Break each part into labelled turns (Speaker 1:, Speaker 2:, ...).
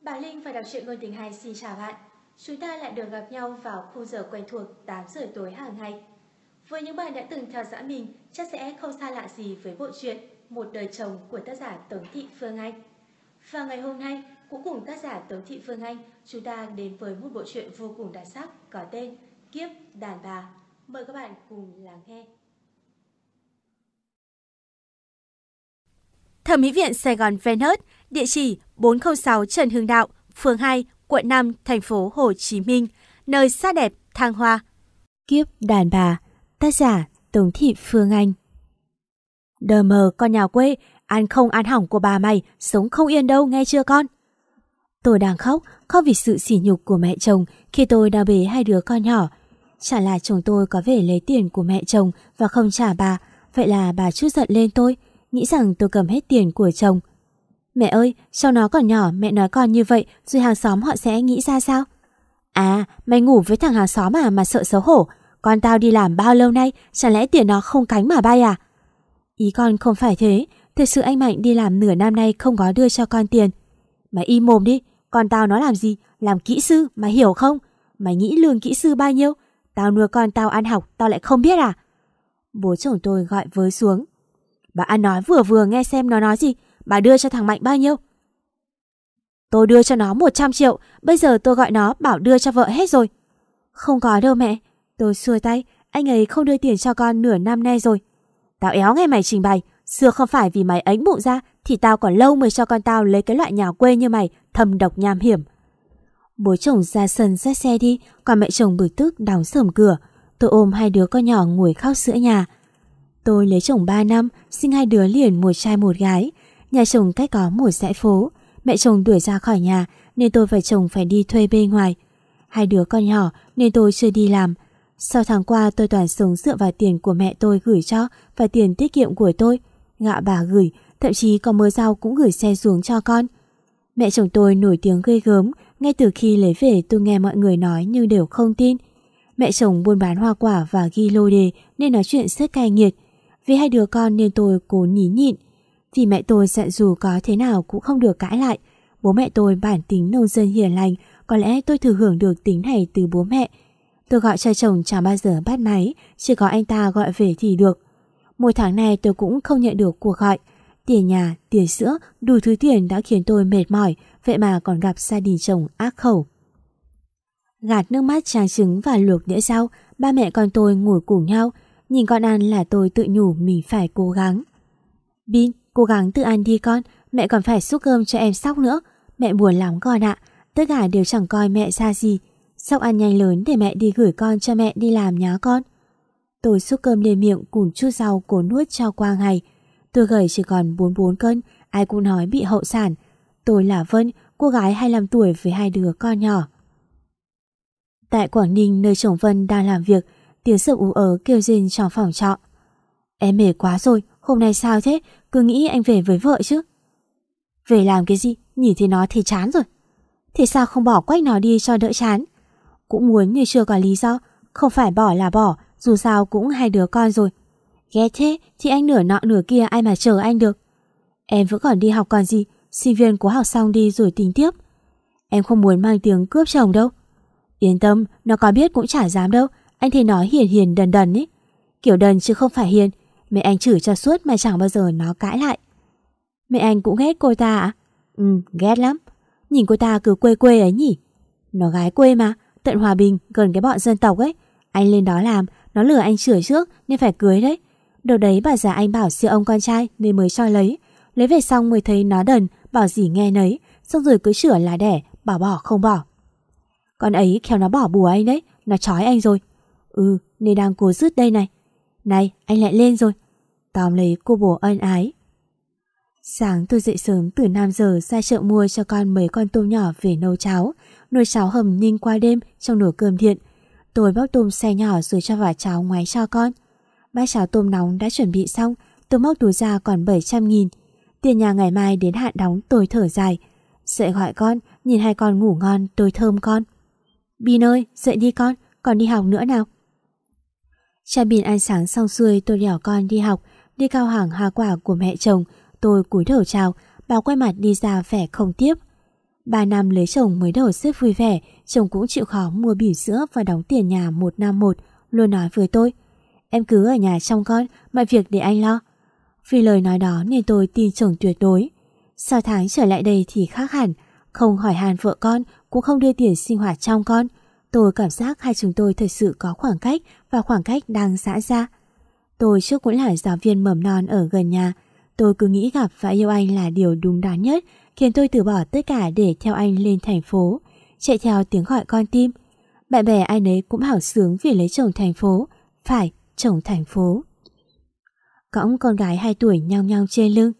Speaker 1: Bà Linh và đọc truyện ngôn tình hay xin chào bạn. Chúng ta lại được gặp nhau vào khung giờ quen thuộc 8 giờ tối hàng ngày. Với những bạn đã từng theo dõi mình, chắc sẽ không xa lạ gì với bộ truyện Một đời chồng của tác giả Tống Thị Phương Anh. Và ngày hôm nay, cũng cùng tác giả Tống Thị Phương Anh, chúng ta đến với một bộ truyện vô cùng đặc sắc có tên Kiếp Đàn Bà. Mời các bạn cùng lắng nghe.
Speaker 2: Thẩm mỹ viện Sài Gòn Venus, địa chỉ 406 Trần Hưng Đạo, phường 2, quận 5, thành phố Hồ Chí Minh, nơi xa đẹp, thang hoa. Kiếp đàn bà, tác giả Tống Thị Phương Anh. Đờ mờ con nhà quê, ăn không ăn hỏng của bà mày, sống không yên đâu nghe chưa con? Tôi đang khóc, khóc vì sự sỉ nhục của mẹ chồng khi tôi đã bế hai đứa con nhỏ. Chả là chồng tôi có về lấy tiền của mẹ chồng và không trả bà, vậy là bà chút giận lên tôi, nghĩ rằng tôi cầm hết tiền của chồng. Mẹ ơi, sau nó còn nhỏ, mẹ nói con như vậy, rồi hàng xóm họ sẽ nghĩ ra sao? À, mày ngủ với thằng hàng xóm à mà sợ xấu hổ. Con tao đi làm bao lâu nay, chẳng lẽ tiền nó không cánh mà bay à? Ý con không phải thế, thật sự anh Mạnh đi làm nửa năm nay không có đưa cho con tiền. Mày im mồm đi, con tao nó làm gì? Làm kỹ sư, mày hiểu không? Mày nghĩ lương kỹ sư bao nhiêu? Tao nuôi con tao ăn học, tao lại không biết à? Bố chồng tôi gọi với xuống. Bà ăn nói vừa vừa nghe xem nó nói gì, bà đưa cho thằng Mạnh bao nhiêu? Tôi đưa cho nó 100 triệu, bây giờ tôi gọi nó bảo đưa cho vợ hết rồi. Không có đâu mẹ. Tôi xua tay, anh ấy không đưa tiền cho con nửa năm nay rồi. Tao éo nghe mày trình bày, xưa không phải vì mày ánh bụng ra thì tao còn lâu mới cho con tao lấy cái loại nhà quê như mày thầm độc nham hiểm. Bố chồng ra sân ra xe đi, còn mẹ chồng bực tức đóng sầm cửa. Tôi ôm hai đứa con nhỏ ngồi khóc sữa nhà. Tôi lấy chồng 3 năm, sinh hai đứa liền một trai một gái. Nhà chồng cách có một dãy phố. Mẹ chồng đuổi ra khỏi nhà nên tôi và chồng phải đi thuê bên ngoài. Hai đứa con nhỏ nên tôi chưa đi làm. Sau tháng qua tôi toàn sống dựa vào tiền của mẹ tôi gửi cho và tiền tiết kiệm của tôi. Ngạ bà gửi, thậm chí có mưa rau cũng gửi xe xuống cho con. Mẹ chồng tôi nổi tiếng ghê gớm, ngay từ khi lấy về tôi nghe mọi người nói nhưng đều không tin. Mẹ chồng buôn bán hoa quả và ghi lô đề nên nói chuyện rất cay nghiệt. Vì hai đứa con nên tôi cố nhí nhịn. Vì mẹ tôi dặn dù có thế nào cũng không được cãi lại. Bố mẹ tôi bản tính nông dân hiền lành, có lẽ tôi thừa hưởng được tính này từ bố mẹ. Tôi gọi cho chồng chẳng bao giờ bắt máy, chỉ có anh ta gọi về thì được. Một tháng này tôi cũng không nhận được cuộc gọi. Tiền nhà, tiền sữa, đủ thứ tiền đã khiến tôi mệt mỏi, vậy mà còn gặp gia đình chồng ác khẩu. Gạt nước mắt trang trứng và luộc đĩa rau, ba mẹ con tôi ngồi cùng nhau, nhìn con ăn là tôi tự nhủ mình phải cố gắng. Bin, cố gắng tự ăn đi con, mẹ còn phải xúc cơm cho em sóc nữa. Mẹ buồn lắm con ạ, tất cả đều chẳng coi mẹ ra gì. Sóc ăn nhanh lớn để mẹ đi gửi con cho mẹ đi làm nhá con. Tôi xúc cơm lên miệng cùng chút rau cố nuốt cho qua ngày. Tôi gầy chỉ còn 44 cân, ai cũng nói bị hậu sản. Tôi là Vân, cô gái 25 tuổi với hai đứa con nhỏ. Tại Quảng Ninh nơi chồng Vân đang làm việc, tiếng sập ú ớ kêu rên trong phòng trọ. Em mệt quá rồi, hôm nay sao thế? Cứ nghĩ anh về với vợ chứ. Về làm cái gì? Nhìn thấy nó thì chán rồi. Thì sao không bỏ quách nó đi cho đỡ chán? Cũng muốn như chưa có lý do, không phải bỏ là bỏ, dù sao cũng hai đứa con rồi. Ghét thế thì anh nửa nọ nửa kia ai mà chờ anh được. Em vẫn còn đi học còn gì, sinh viên cố học xong đi rồi tính tiếp. Em không muốn mang tiếng cướp chồng đâu. Yên tâm, nó có biết cũng chả dám đâu, anh thấy nó hiền hiền đần đần ấy. Kiểu đần chứ không phải hiền, mẹ anh chửi cho suốt mà chẳng bao giờ nó cãi lại. Mẹ anh cũng ghét cô ta à? Ừ, ghét lắm. Nhìn cô ta cứ quê quê ấy nhỉ? Nó gái quê mà, tận Hòa Bình, gần cái bọn dân tộc ấy. Anh lên đó làm, nó lừa anh chửi trước nên phải cưới đấy. Đầu đấy bà già anh bảo siêu ông con trai nên mới cho lấy. Lấy về xong mới thấy nó đần, bảo gì nghe nấy, xong rồi cứ chửa là đẻ, bảo bỏ không bỏ. Con ấy khéo nó bỏ bùa anh đấy, nó trói anh rồi. Ừ, nên đang cố rứt đây này. Này, anh lại lên rồi. Tóm lấy cô bố ân ái. Sáng tôi dậy sớm từ 5 giờ ra chợ mua cho con mấy con tôm nhỏ về nấu cháo, nồi cháo hầm ninh qua đêm trong nồi cơm điện. Tôi bóc tôm xe nhỏ rồi cho vào cháo ngoái cho con. Bát cháo tôm nóng đã chuẩn bị xong, tôi móc túi ra còn 700 nghìn. Tiền nhà ngày mai đến hạn đóng tôi thở dài. Dậy gọi con, nhìn hai con ngủ ngon, tôi thơm con. Bin ơi, dậy đi con, còn đi học nữa nào. Cha biển ăn sáng xong xuôi tôi đẻo con đi học, đi cao hàng hoa quả của mẹ chồng. Tôi cúi đầu chào, bà quay mặt đi ra vẻ không tiếp. Ba năm lấy chồng mới đầu rất vui vẻ, chồng cũng chịu khó mua bỉm sữa và đóng tiền nhà một năm một, luôn nói với tôi. Em cứ ở nhà trong con, mọi việc để anh lo. Vì lời nói đó nên tôi tin chồng tuyệt đối. Sau tháng trở lại đây thì khác hẳn, không hỏi hàn vợ con, cũng không đưa tiền sinh hoạt trong con. Tôi cảm giác hai chúng tôi thật sự có khoảng cách và khoảng cách đang giãn ra. Tôi trước cũng là giáo viên mầm non ở gần nhà. Tôi cứ nghĩ gặp và yêu anh là điều đúng đắn nhất, khiến tôi từ bỏ tất cả để theo anh lên thành phố, chạy theo tiếng gọi con tim. Bạn bè anh ấy cũng hảo sướng vì lấy chồng thành phố, phải, chồng thành phố. Cõng con gái 2 tuổi nhong nhong trên lưng.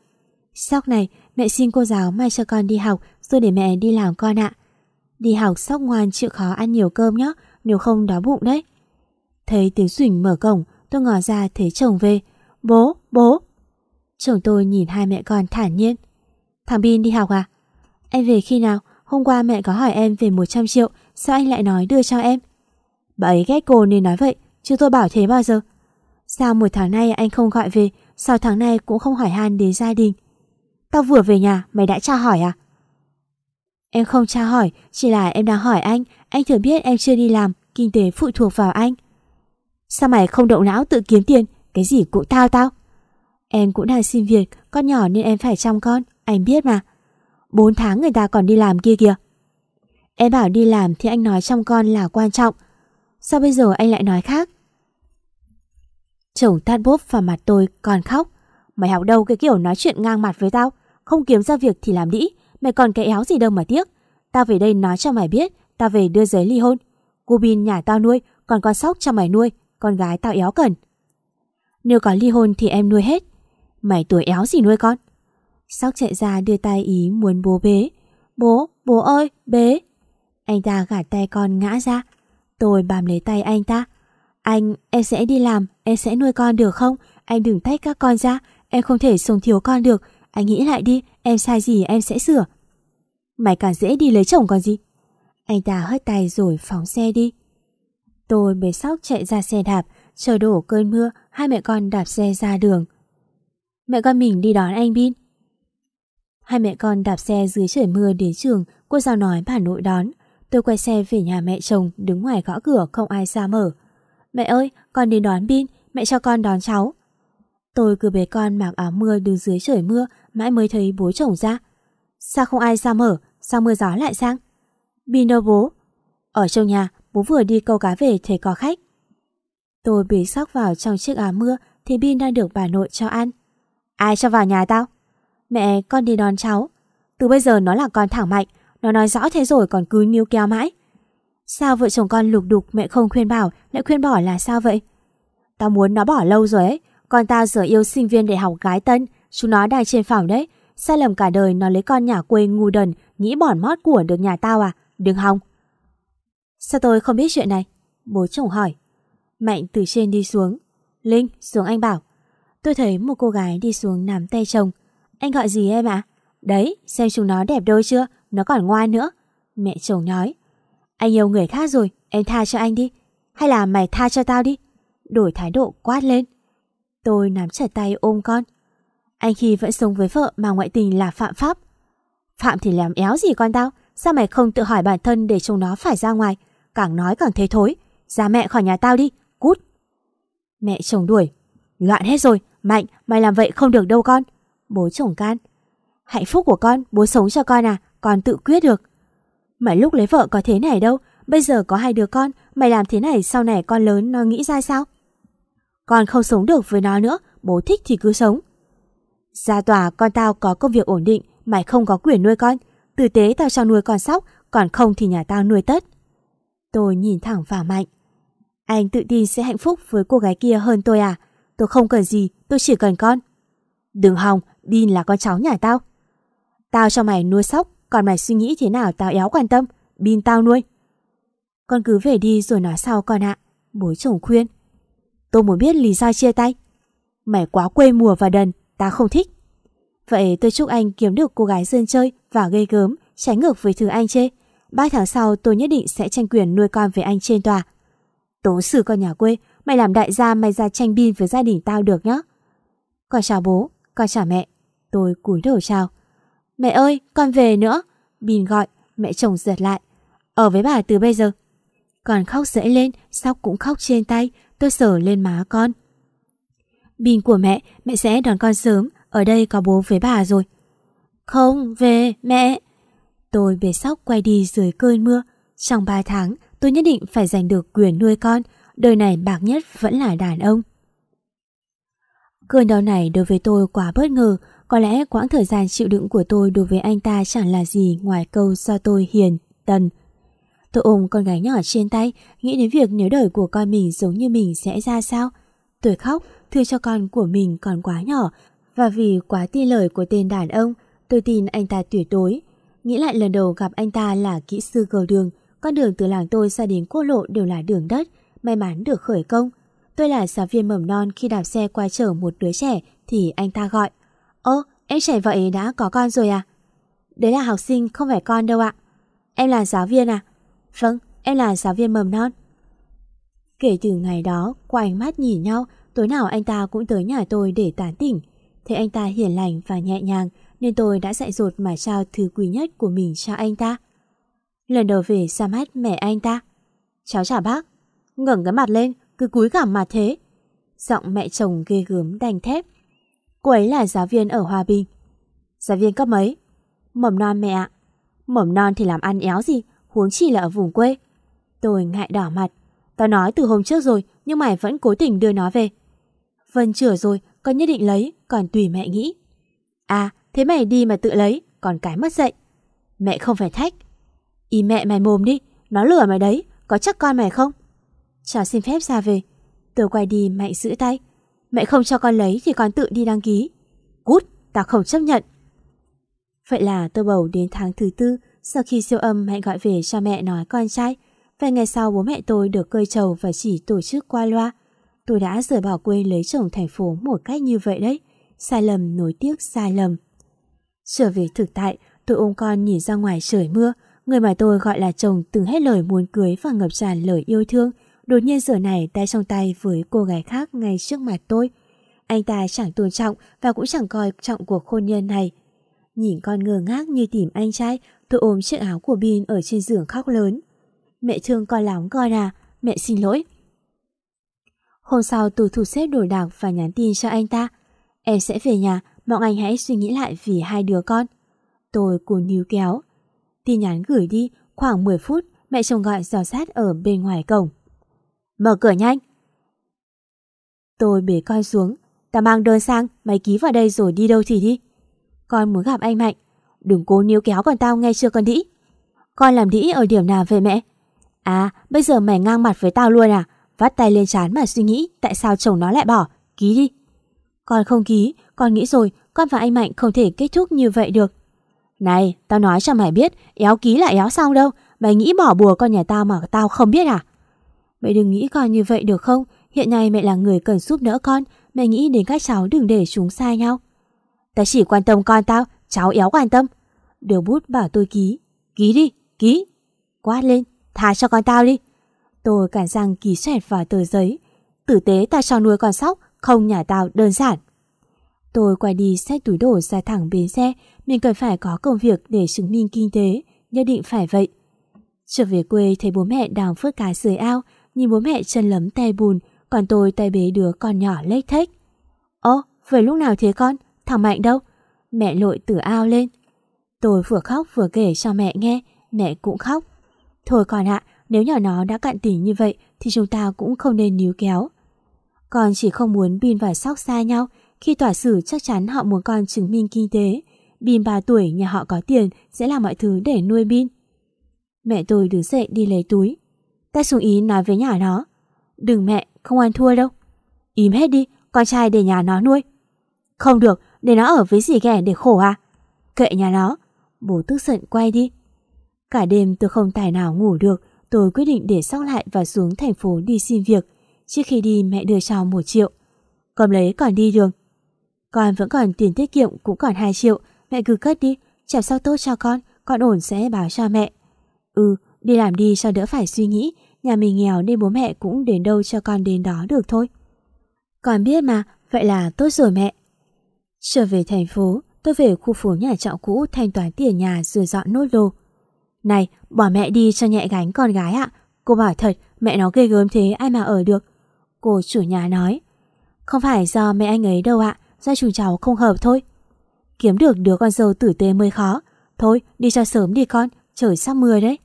Speaker 2: Sóc này, mẹ xin cô giáo mai cho con đi học rồi để mẹ đi làm con ạ. Đi học sóc ngoan chịu khó ăn nhiều cơm nhé, nếu không đói bụng đấy. Thấy tiếng Duỳnh mở cổng, tôi ngỏ ra thấy chồng về. Bố, bố. Chồng tôi nhìn hai mẹ con thản nhiên. Thằng Bin đi học à? Em về khi nào? Hôm qua mẹ có hỏi em về 100 triệu, sao anh lại nói đưa cho em? Bà ấy ghét cô nên nói vậy, chứ tôi bảo thế bao giờ. Sao một tháng nay anh không gọi về, sao tháng nay cũng không hỏi han đến gia đình? Tao vừa về nhà, mày đã tra hỏi à? Em không tra hỏi, chỉ là em đang hỏi anh, anh thừa biết em chưa đi làm, kinh tế phụ thuộc vào anh. Sao mày không động não tự kiếm tiền, cái gì cũng tao tao. Em cũng đang xin việc, con nhỏ nên em phải chăm con, anh biết mà. Bốn tháng người ta còn đi làm kia kìa. Em bảo đi làm thì anh nói chăm con là quan trọng. Sao bây giờ anh lại nói khác? Chồng tát bốp vào mặt tôi còn khóc. Mày học đâu cái kiểu nói chuyện ngang mặt với tao, không kiếm ra việc thì làm đĩ, mày còn cái éo gì đâu mà tiếc. Tao về đây nói cho mày biết, tao về đưa giấy ly hôn. Cô Bin nhà tao nuôi, còn con sóc cho mày nuôi, con gái tao éo cần. Nếu có ly hôn thì em nuôi hết. Mày tuổi éo gì nuôi con? Sóc chạy ra đưa tay ý muốn bố bế. Bố, bố ơi, bế. Anh ta gạt tay con ngã ra. Tôi bám lấy tay anh ta. Anh, em sẽ đi làm, em sẽ nuôi con được không? Anh đừng tách các con ra, em không thể sống thiếu con được. Anh nghĩ lại đi, em sai gì em sẽ sửa. Mày càng dễ đi lấy chồng còn gì. Anh ta hất tay rồi phóng xe đi. Tôi bế sóc chạy ra xe đạp, chờ đổ cơn mưa, hai mẹ con đạp xe ra đường. Mẹ con mình đi đón anh Bin. Hai mẹ con đạp xe dưới trời mưa đến trường, cô giáo nói bà nội đón. Tôi quay xe về nhà mẹ chồng, đứng ngoài gõ cửa không ai ra mở. Mẹ ơi, con đến đón Bin, mẹ cho con đón cháu. Tôi cứ bế con mặc áo mưa đứng dưới trời mưa, mãi mới thấy bố chồng ra. Sao không ai ra mở, sao mưa gió lại sang? Bin đâu bố? Ở trong nhà, bố vừa đi câu cá về thấy có khách. Tôi bị sóc vào trong chiếc áo mưa thì Bin đang được bà nội cho ăn. Ai cho vào nhà tao? Mẹ, con đi đón cháu. Từ bây giờ nó là con thẳng mạnh, nó nói rõ thế rồi còn cứ níu kéo mãi. Sao vợ chồng con lục đục mẹ không khuyên bảo, lại khuyên bỏ là sao vậy? Tao muốn nó bỏ lâu rồi ấy, con tao giờ yêu sinh viên để học gái tân, chúng nó đang trên phòng đấy. Sai lầm cả đời nó lấy con nhà quê ngu đần, nghĩ bỏn mót của được nhà tao à, đừng hòng. Sao tôi không biết chuyện này? Bố chồng hỏi. Mạnh từ trên đi xuống. Linh, xuống anh bảo. Tôi thấy một cô gái đi xuống nắm tay chồng. Anh gọi gì em ạ? Đấy, xem chúng nó đẹp đôi chưa, nó còn ngoan nữa. Mẹ chồng nói. Anh yêu người khác rồi, em tha cho anh đi. Hay là mày tha cho tao đi. Đổi thái độ quát lên. Tôi nắm chặt tay ôm con. Anh khi vẫn sống với vợ mà ngoại tình là phạm pháp. Phạm thì làm éo gì con tao? Sao mày không tự hỏi bản thân để chúng nó phải ra ngoài? Càng nói càng thấy thối. Ra mẹ khỏi nhà tao đi, cút. Mẹ chồng đuổi. Loạn hết rồi, Mạnh, mày làm vậy không được đâu con. Bố chồng can. Hạnh phúc của con, bố sống cho con à, con tự quyết được. Mày lúc lấy vợ có thế này đâu, bây giờ có hai đứa con, mày làm thế này sau này con lớn nó nghĩ ra sao? Con không sống được với nó nữa, bố thích thì cứ sống. Ra tòa con tao có công việc ổn định, mày không có quyền nuôi con. Tử tế tao cho nuôi con sóc, còn không thì nhà tao nuôi tất. Tôi nhìn thẳng vào Mạnh. Anh tự tin sẽ hạnh phúc với cô gái kia hơn tôi à? Tôi không cần gì, tôi chỉ cần con. Đừng hòng, Bin là con cháu nhà tao. Tao cho mày nuôi sóc, còn mày suy nghĩ thế nào tao éo quan tâm. Bin tao nuôi. Con cứ về đi rồi nói sau con ạ. Bố chồng khuyên. Tôi muốn biết lý do chia tay. Mày quá quê mùa và đần, ta không thích. Vậy tôi chúc anh kiếm được cô gái dân chơi và gây gớm, trái ngược với thứ anh chê. Ba tháng sau tôi nhất định sẽ tranh quyền nuôi con với anh trên tòa. Tố xử con nhà quê, mày làm đại gia mày ra tranh bin với gia đình tao được nhá. Con chào bố, con chào mẹ. Tôi cúi đầu chào. Mẹ ơi, con về nữa. Bin gọi, mẹ chồng giật lại. Ở với bà từ bây giờ. Còn khóc dễ lên, Sóc cũng khóc trên tay, tôi sờ lên má con. Bình của mẹ, mẹ sẽ đón con sớm, ở đây có bố với bà rồi. Không, về, mẹ. Tôi bế Sóc quay đi dưới cơn mưa. Trong 3 tháng, tôi nhất định phải giành được quyền nuôi con, đời này bạc nhất vẫn là đàn ông. Cơn đau này đối với tôi quá bất ngờ, có lẽ quãng thời gian chịu đựng của tôi đối với anh ta chẳng là gì ngoài câu do tôi hiền, tần. Tôi ôm con gái nhỏ trên tay, nghĩ đến việc nếu đời của con mình giống như mình sẽ ra sao. Tôi khóc, thưa cho con của mình còn quá nhỏ, và vì quá tin lời của tên đàn ông, tôi tin anh ta tuyệt đối. Nghĩ lại lần đầu gặp anh ta là kỹ sư cầu đường, con đường từ làng tôi ra đến quốc lộ đều là đường đất, may mắn được khởi công. Tôi là giáo viên mầm non khi đạp xe qua chở một đứa trẻ thì anh ta gọi. Ơ, em trẻ vậy đã có con rồi à? Đấy là học sinh không phải con đâu ạ. Em là giáo viên à? Vâng, em là giáo viên mầm non. Kể từ ngày đó, qua ánh mắt nhìn nhau, tối nào anh ta cũng tới nhà tôi để tán tỉnh. Thế anh ta hiền lành và nhẹ nhàng nên tôi đã dạy dột mà trao thứ quý nhất của mình cho anh ta. Lần đầu về ra mắt mẹ anh ta. Cháu chào bác. ngẩng cái mặt lên, cứ cúi gằm mặt thế. Giọng mẹ chồng ghê gớm đành thép. Cô ấy là giáo viên ở Hòa Bình. Giáo viên cấp mấy? Mầm non mẹ ạ. Mầm non thì làm ăn éo gì, huống chi là ở vùng quê. Tôi ngại đỏ mặt. Tao nói từ hôm trước rồi, nhưng mày vẫn cố tình đưa nó về. Vân chửa rồi, con nhất định lấy, còn tùy mẹ nghĩ. À, thế mày đi mà tự lấy, còn cái mất dậy. Mẹ không phải thách. Ý mẹ mày mồm đi, nó lừa mày đấy, có chắc con mày không? Cháu xin phép ra về. Tôi quay đi mạnh giữ tay. Mẹ không cho con lấy thì con tự đi đăng ký. Cút, tao không chấp nhận. Vậy là tôi bầu đến tháng thứ tư, sau khi siêu âm mẹ gọi về cho mẹ nói con trai. Vài ngày sau bố mẹ tôi được cơi trầu và chỉ tổ chức qua loa. Tôi đã rời bỏ quê lấy chồng thành phố một cách như vậy đấy. Sai lầm nối tiếc sai lầm. Trở về thực tại, tôi ôm con nhìn ra ngoài trời mưa. Người mà tôi gọi là chồng từng hết lời muốn cưới và ngập tràn lời yêu thương. Đột nhiên giờ này tay trong tay với cô gái khác ngay trước mặt tôi. Anh ta chẳng tôn trọng và cũng chẳng coi trọng cuộc hôn nhân này. Nhìn con ngơ ngác như tìm anh trai, tôi ôm chiếc áo của Bin ở trên giường khóc lớn. Mẹ thương con lắm con à, mẹ xin lỗi. Hôm sau tôi thủ xếp đổi đạc và nhắn tin cho anh ta. Em sẽ về nhà, mong anh hãy suy nghĩ lại vì hai đứa con. Tôi cuốn níu kéo. Tin nhắn gửi đi, khoảng 10 phút, mẹ chồng gọi dò sát ở bên ngoài cổng. Mở cửa nhanh. Tôi bế con xuống. Ta mang đơn sang, mày ký vào đây rồi đi đâu thì đi. Con muốn gặp anh Mạnh. Đừng cố níu kéo còn tao nghe chưa con đĩ. Con làm đĩ ở điểm nào về mẹ? À, bây giờ mày ngang mặt với tao luôn à? Vắt tay lên chán mà suy nghĩ tại sao chồng nó lại bỏ. Ký đi. Con không ký, con nghĩ rồi, con và anh Mạnh không thể kết thúc như vậy được. Này, tao nói cho mày biết, éo ký là éo xong đâu. Mày nghĩ bỏ bùa con nhà tao mà tao không biết à? Mẹ đừng nghĩ con như vậy được không? Hiện nay mẹ là người cần giúp đỡ con, mẹ nghĩ đến các cháu đừng để chúng sai nhau. Tao chỉ quan tâm con tao, cháu éo quan tâm. Đưa bút bảo tôi ký. Ký đi, ký. Quát lên, thả cho con tao đi. Tôi cản răng ký xoẹt vào tờ giấy. Tử tế ta cho nuôi con sóc, không nhà tao đơn giản. Tôi quay đi xách túi đổ ra thẳng bến xe, mình cần phải có công việc để chứng minh kinh tế, nhất định phải vậy. Trở về quê thấy bố mẹ đang phớt cá dưới ao, nhìn bố mẹ chân lấm tay bùn, còn tôi tay bế đứa con nhỏ lếch thếch. Ô, về lúc nào thế con? Thằng Mạnh đâu? Mẹ lội từ ao lên. Tôi vừa khóc vừa kể cho mẹ nghe, mẹ cũng khóc. Thôi con ạ, nếu nhỏ nó đã cạn tỉnh như vậy thì chúng ta cũng không nên níu kéo. Con chỉ không muốn Bin và Sóc xa nhau, khi tỏa xử chắc chắn họ muốn con chứng minh kinh tế. Bin 3 tuổi nhà họ có tiền sẽ làm mọi thứ để nuôi Bin. Mẹ tôi đứng dậy đi lấy túi. Ta xuống ý nói với nhà nó. Đừng mẹ, không ăn thua đâu. Im hết đi, con trai để nhà nó nuôi. Không được, để nó ở với dì ghẻ để khổ à? Kệ nhà nó. Bố tức giận quay đi. Cả đêm tôi không tài nào ngủ được, tôi quyết định để sóc lại và xuống thành phố đi xin việc. Trước khi đi mẹ đưa cho một triệu. Cầm lấy còn đi đường. Con vẫn còn tiền tiết kiệm cũng còn 2 triệu, mẹ cứ cất đi, chăm sao tốt cho con, con ổn sẽ báo cho mẹ. Ừ, đi làm đi cho đỡ phải suy nghĩ, nhà mình nghèo nên bố mẹ cũng đến đâu cho con đến đó được thôi. Con biết mà, vậy là tốt rồi mẹ. Trở về thành phố, tôi về khu phố nhà trọ cũ thanh toán tiền nhà rồi dọn nốt đồ. Này, bỏ mẹ đi cho nhẹ gánh con gái ạ. Cô bảo thật, mẹ nó ghê gớm thế ai mà ở được. Cô chủ nhà nói. Không phải do mẹ anh ấy đâu ạ, do chúng cháu không hợp thôi. Kiếm được đứa con dâu tử tế mới khó. Thôi, đi cho sớm đi con, trời sắp mưa đấy.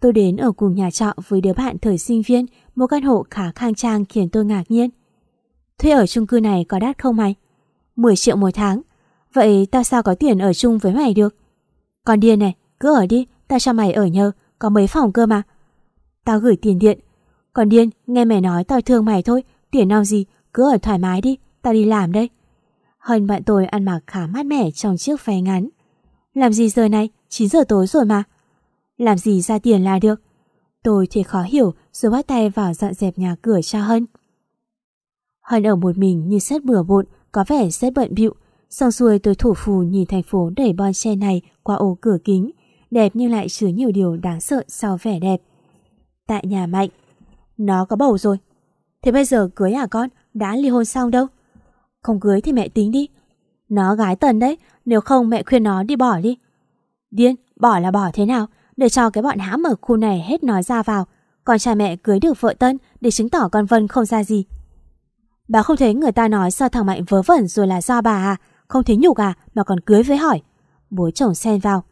Speaker 2: Tôi đến ở cùng nhà trọ với đứa bạn thời sinh viên, một căn hộ khá khang trang khiến tôi ngạc nhiên. Thuê ở chung cư này có đắt không mày? 10 triệu một tháng. Vậy tao sao có tiền ở chung với mày được? Còn điên này, cứ ở đi, tao cho mày ở nhờ, có mấy phòng cơ mà. Tao gửi tiền điện. Còn điên, nghe mày nói tao thương mày thôi, tiền nào gì, cứ ở thoải mái đi, tao đi làm đây. Hân bạn tôi ăn mặc khá mát mẻ trong chiếc váy ngắn. Làm gì giờ này, 9 giờ tối rồi mà. Làm gì ra tiền là được. Tôi thì khó hiểu rồi bắt tay vào dọn dẹp nhà cửa cho Hân. Hân ở một mình như rất bừa bộn, có vẻ rất bận bịu. Xong xuôi tôi thủ phù nhìn thành phố đẩy bon che này qua ô cửa kính, đẹp nhưng lại chứa nhiều điều đáng sợ sau vẻ đẹp. Tại nhà Mạnh, nó có bầu rồi. Thế bây giờ cưới à con, đã ly hôn xong đâu. Không cưới thì mẹ tính đi. Nó gái tần đấy, nếu không mẹ khuyên nó đi bỏ đi. Điên, bỏ là bỏ thế nào, để cho cái bọn hãm ở khu này hết nói ra vào. Còn cha mẹ cưới được vợ Tân để chứng tỏ con Vân không ra gì. Bà không thấy người ta nói sao thằng Mạnh vớ vẩn rồi là do bà à, không thấy nhục à mà còn cưới với hỏi. Bố chồng xen vào.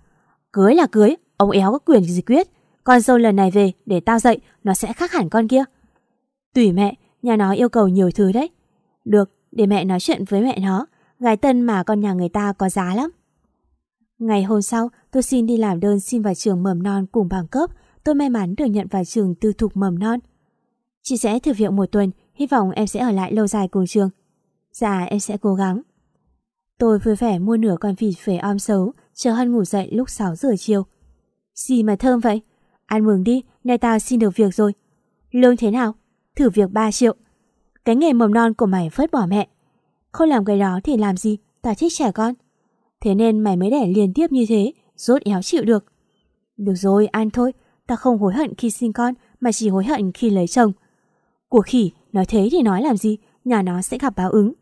Speaker 2: Cưới là cưới, ông éo có quyền gì quyết. Con dâu lần này về để tao dạy nó sẽ khác hẳn con kia. Tùy mẹ, nhà nó yêu cầu nhiều thứ đấy. Được, để mẹ nói chuyện với mẹ nó. Gái tân mà con nhà người ta có giá lắm. Ngày hôm sau, tôi xin đi làm đơn xin vào trường mầm non cùng bằng cấp. Tôi may mắn được nhận vào trường tư thục mầm non. Chị sẽ thử việc một tuần, hy vọng em sẽ ở lại lâu dài cùng trường. Dạ, em sẽ cố gắng. Tôi vui vẻ mua nửa con vịt về om xấu, chờ Hân ngủ dậy lúc 6 giờ chiều. Gì mà thơm vậy? Ăn mừng đi, nay tao xin được việc rồi. Lương thế nào? Thử việc 3 triệu. Cái nghề mầm non của mày phớt bỏ mẹ. Không làm cái đó thì làm gì, tao thích trẻ con. Thế nên mày mới đẻ liên tiếp như thế, rốt éo chịu được. Được rồi, ăn thôi, tao không hối hận khi sinh con mà chỉ hối hận khi lấy chồng. Của khỉ, nói thế thì nói làm gì, nhà nó sẽ gặp báo ứng.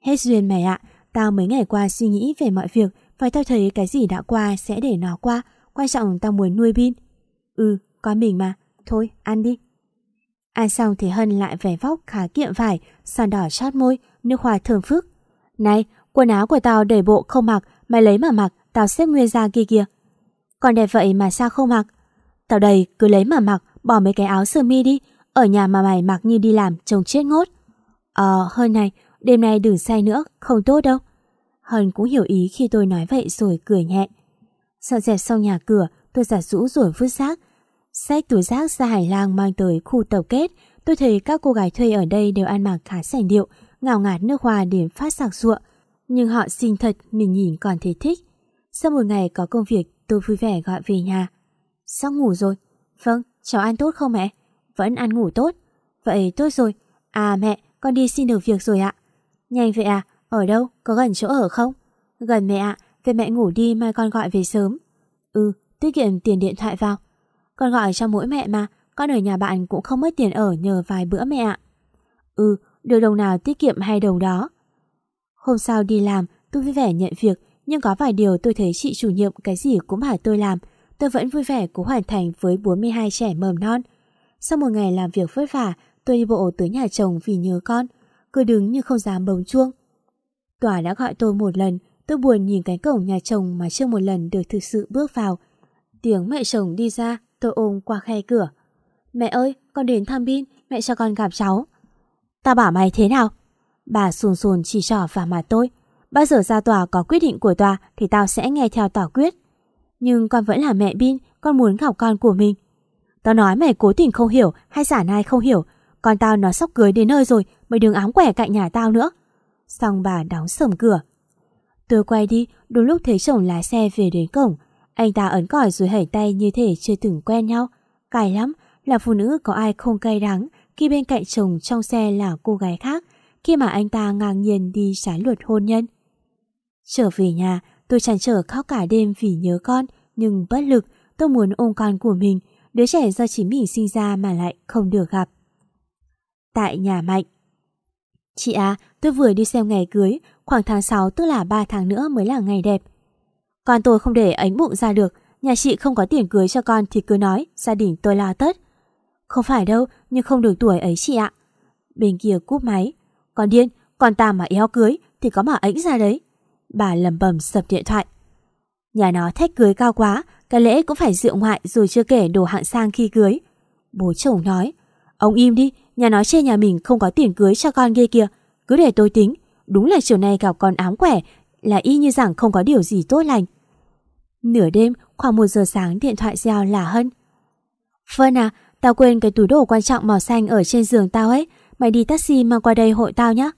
Speaker 2: Hết duyên mày ạ, tao mấy ngày qua suy nghĩ về mọi việc và tao thấy cái gì đã qua sẽ để nó qua, quan trọng tao muốn nuôi Bin. Ừ, con mình mà, thôi ăn đi. Ăn xong thì Hân lại vẻ vóc khá kiệm vải, sàn đỏ chót môi, nước hoa thơm phức. Này, quần áo của tao đầy bộ không mặc, mày lấy mà mặc, tao xếp nguyên ra kia kìa. Còn đẹp vậy mà sao không mặc? Tao đầy cứ lấy mà mặc, bỏ mấy cái áo sơ mi đi, ở nhà mà mày mặc như đi làm trông chết ngốt. Ờ, Hân này, đêm nay đừng say nữa, không tốt đâu. Hân cũng hiểu ý khi tôi nói vậy rồi cười nhẹ. Dọn dẹp xong nhà cửa, tôi giả rũ rồi vứt rác. Xách túi rác ra hải lang mang tới khu tập kết, tôi thấy các cô gái thuê ở đây đều ăn mặc khá sành điệu, ngào ngạt nước hoa điểm phát sạc ruộng. Nhưng họ xinh thật, mình nhìn còn thấy thích. Sau một ngày có công việc, tôi vui vẻ gọi về nhà. Sắp ngủ rồi? Vâng, cháu ăn tốt không mẹ? Vẫn ăn ngủ tốt. Vậy tốt rồi. À mẹ, con đi xin được việc rồi ạ. Nhanh vậy à? Ở đâu? Có gần chỗ ở không? Gần mẹ ạ, về mẹ ngủ đi mai con gọi về sớm. Ừ, tiết kiệm tiền điện thoại vào. Con gọi cho mỗi mẹ mà, con ở nhà bạn cũng không mất tiền ở nhờ vài bữa mẹ ạ. Ừ, được đồng nào tiết kiệm hay đồng đó. Hôm sau đi làm, tôi vui vẻ nhận việc, nhưng có vài điều tôi thấy chị chủ nhiệm cái gì cũng bảo tôi làm. Tôi vẫn vui vẻ cố hoàn thành với 42 trẻ mầm non. Sau một ngày làm việc vất vả, tôi đi bộ tới nhà chồng vì nhớ con. Cứ đứng nhưng không dám bấm chuông. Tòa đã gọi tôi một lần, tôi buồn nhìn cánh cổng nhà chồng mà chưa một lần được thực sự bước vào. Tiếng mẹ chồng đi ra, tôi ôm qua khe cửa. Mẹ ơi, con đến thăm Bin, mẹ cho con gặp cháu. Ta bảo mày thế nào? Bà sùn sùn chỉ trỏ vào mặt tôi. Bao giờ ra tòa có quyết định của tòa thì tao sẽ nghe theo tòa quyết. Nhưng con vẫn là mẹ Bin, con muốn gặp con của mình. Tao nói mày cố tình không hiểu hay giả nai không hiểu. Con tao nó sắp cưới đến nơi rồi, mày đừng ám quẻ cạnh nhà tao nữa. Xong bà đóng sầm cửa. Tôi quay đi, đúng lúc thấy chồng lái xe về đến cổng. Anh ta ấn còi rồi hẩy tay như thể chưa từng quen nhau. Cài lắm, là phụ nữ có ai không cay đắng khi bên cạnh chồng trong xe là cô gái khác, khi mà anh ta ngang nhiên đi trái luật hôn nhân. Trở về nhà, tôi chăn trở khóc cả đêm vì nhớ con, nhưng bất lực, tôi muốn ôm con của mình, đứa trẻ do chính mình sinh ra mà lại không được gặp. Tại nhà Mạnh Chị à, tôi vừa đi xem ngày cưới, khoảng tháng 6 tức là 3 tháng nữa mới là ngày đẹp. Con tôi không để ánh bụng ra được, Nhà chị không có tiền cưới cho con thì cứ nói, gia đình tôi lo tất. Không phải đâu, nhưng không được tuổi ấy chị ạ. Bên kia cúp máy. Còn điên, con ta mà éo cưới thì có mà ánh ra đấy. Bà lầm bầm sập điện thoại. Nhà nó thách cưới cao quá, cái lễ cũng phải rượu ngoại rồi chưa kể đồ hạng sang khi cưới. Bố chồng nói, ông im đi, nhà nói chê nhà mình không có tiền cưới cho con ghê kia Cứ để tôi tính, đúng là chiều nay gặp con ám quẻ là y như rằng không có điều gì tốt lành. Nửa đêm, khoảng một giờ sáng điện thoại reo là Hân. Vân à, tao quên cái túi đồ quan trọng màu xanh ở trên giường tao ấy. Mày đi taxi mang qua đây hội tao nhé.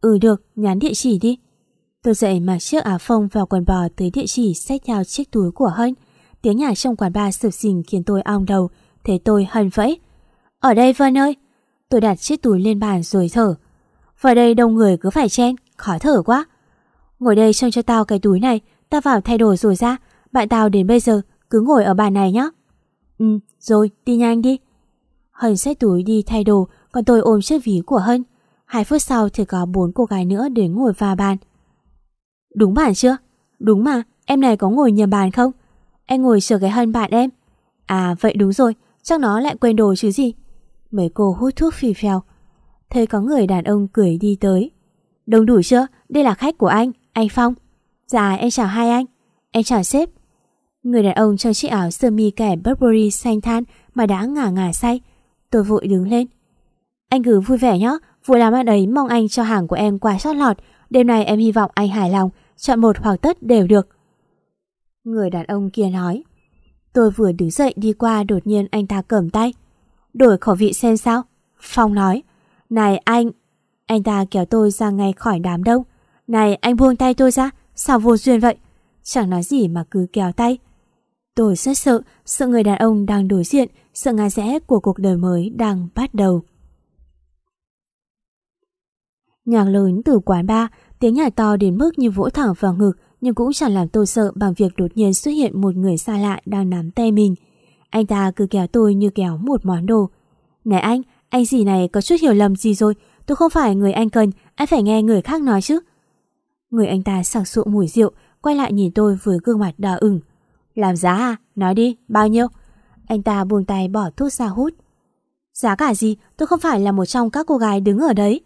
Speaker 2: Ừ được, nhắn địa chỉ đi. Tôi dậy mặc chiếc áo phông và quần bò tới địa chỉ xách theo chiếc túi của Hân. Tiếng nhạc trong quán bar sụp xình khiến tôi ong đầu, thế tôi hân vẫy. Ở đây Vân ơi! Tôi đặt chiếc túi lên bàn rồi thở. Vào đây đông người cứ phải chen, khó thở quá. Ngồi đây trông cho tao cái túi này, tao vào thay đồ rồi ra. Bạn tao đến bây giờ, cứ ngồi ở bàn này nhé. Ừ, rồi, đi nhanh đi. Hân xách túi đi thay đồ, còn tôi ôm chiếc ví của Hân. Hai phút sau thì có bốn cô gái nữa đến ngồi vào bàn. Đúng bàn chưa? Đúng mà, em này có ngồi nhầm bàn không? Em ngồi chờ cái Hân bạn em. À vậy đúng rồi, chắc nó lại quên đồ chứ gì. Mấy cô hút thuốc phì phèo. Thấy có người đàn ông cười đi tới. Đông đủ chưa? Đây là khách của anh, anh Phong. Dạ em chào hai anh. Em chào sếp. Người đàn ông trong chiếc áo sơ mi kẻ Burberry xanh than mà đã ngả ngả say. Tôi vội đứng lên. Anh cứ vui vẻ nhé, vụ làm ăn ấy mong anh cho hàng của em qua sót lọt. Đêm nay em hy vọng anh hài lòng, chọn một hoặc tất đều được. Người đàn ông kia nói. Tôi vừa đứng dậy đi qua đột nhiên anh ta cầm tay. Đổi khẩu vị xem sao. Phong nói. Này anh... Anh ta kéo tôi ra ngay khỏi đám đông. Này anh buông tay tôi ra, sao vô duyên vậy? Chẳng nói gì mà cứ kéo tay. Tôi rất sợ, sợ người đàn ông đang đối diện, sợ ngã rẽ của cuộc đời mới đang bắt đầu. Nhạc lớn từ quán bar, tiếng nhạc to đến mức như vỗ thẳng vào ngực nhưng cũng chẳng làm tôi sợ bằng việc đột nhiên xuất hiện một người xa lạ đang nắm tay mình. Anh ta cứ kéo tôi như kéo một món đồ. Này anh, anh gì này có chút hiểu lầm gì rồi, tôi không phải người anh cần, anh phải nghe người khác nói chứ. Người anh ta sặc sụa mùi rượu, quay lại nhìn tôi với gương mặt đỏ ửng. Làm giá à? Nói đi, bao nhiêu? Anh ta buông tay bỏ thuốc ra hút. Giá cả gì? Tôi không phải là một trong các cô gái đứng ở đấy.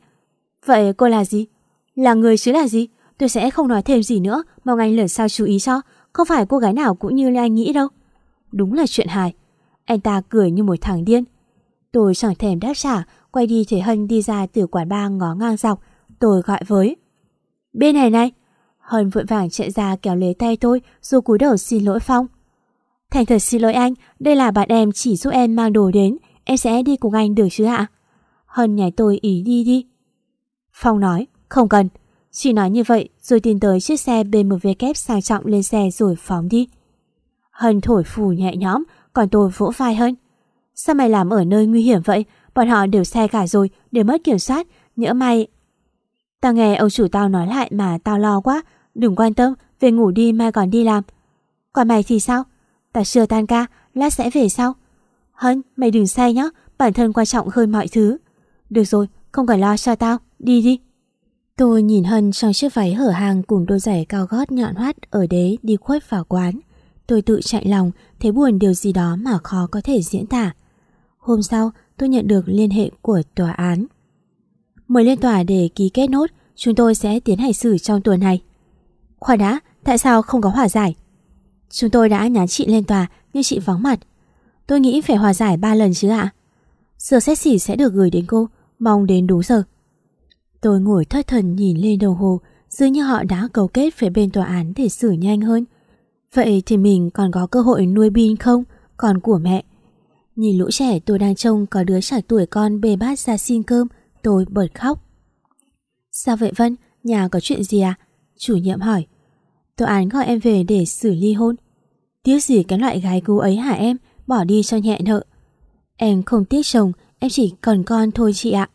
Speaker 2: Vậy cô là gì? Là người chứ là gì? Tôi sẽ không nói thêm gì nữa, mong anh lần sau chú ý cho. Không phải cô gái nào cũng như anh nghĩ đâu. Đúng là chuyện hài. Anh ta cười như một thằng điên. Tôi chẳng thèm đáp trả, quay đi thấy Hân đi ra từ quán bar ngó ngang dọc. Tôi gọi với. Bên này này. Hân vội vàng chạy ra kéo lấy tay tôi rồi cúi đầu xin lỗi Phong. Thành thật xin lỗi anh, đây là bạn em chỉ giúp em mang đồ đến, em sẽ đi cùng anh được chứ ạ? Hân nhảy tôi ý đi đi. Phong nói, không cần. Chỉ nói như vậy rồi tìm tới chiếc xe BMW kép sang trọng lên xe rồi phóng đi. Hân thổi phù nhẹ nhõm, còn tôi vỗ vai hơn Sao mày làm ở nơi nguy hiểm vậy? Bọn họ đều xe cả rồi, đều mất kiểm soát. Nhỡ may... Tao nghe ông chủ tao nói lại mà tao lo quá. Đừng quan tâm, về ngủ đi mai còn đi làm. Còn mày thì sao? Tao chưa tan ca, lát sẽ về sau. Hân, mày đừng say nhá, bản thân quan trọng hơn mọi thứ. Được rồi, không cần lo cho tao, đi đi. Tôi nhìn Hân trong chiếc váy hở hàng cùng đôi giày cao gót nhọn hoắt ở đế đi khuất vào quán. Tôi tự chạy lòng, thấy buồn điều gì đó mà khó có thể diễn tả. Hôm sau, tôi nhận được liên hệ của tòa án. Mời lên tòa để ký kết nốt, chúng tôi sẽ tiến hành xử trong tuần này. Khoan đã, tại sao không có hòa giải? Chúng tôi đã nhắn chị lên tòa nhưng chị vắng mặt. Tôi nghĩ phải hòa giải 3 lần chứ ạ. Giờ xét xỉ sẽ được gửi đến cô, mong đến đúng giờ. Tôi ngồi thất thần nhìn lên đồng hồ, dường như họ đã cấu kết với bên tòa án để xử nhanh hơn. Vậy thì mình còn có cơ hội nuôi Bin không? Còn của mẹ. Nhìn lũ trẻ tôi đang trông có đứa trẻ tuổi con bê bát ra xin cơm, tôi bật khóc. Sao vậy Vân? Nhà có chuyện gì à? Chủ nhiệm hỏi. Tòa án gọi em về để xử ly hôn. Tiếc gì cái loại gái cú ấy hả em? Bỏ đi cho nhẹ nợ. Em không tiếc chồng, em chỉ cần con thôi chị ạ.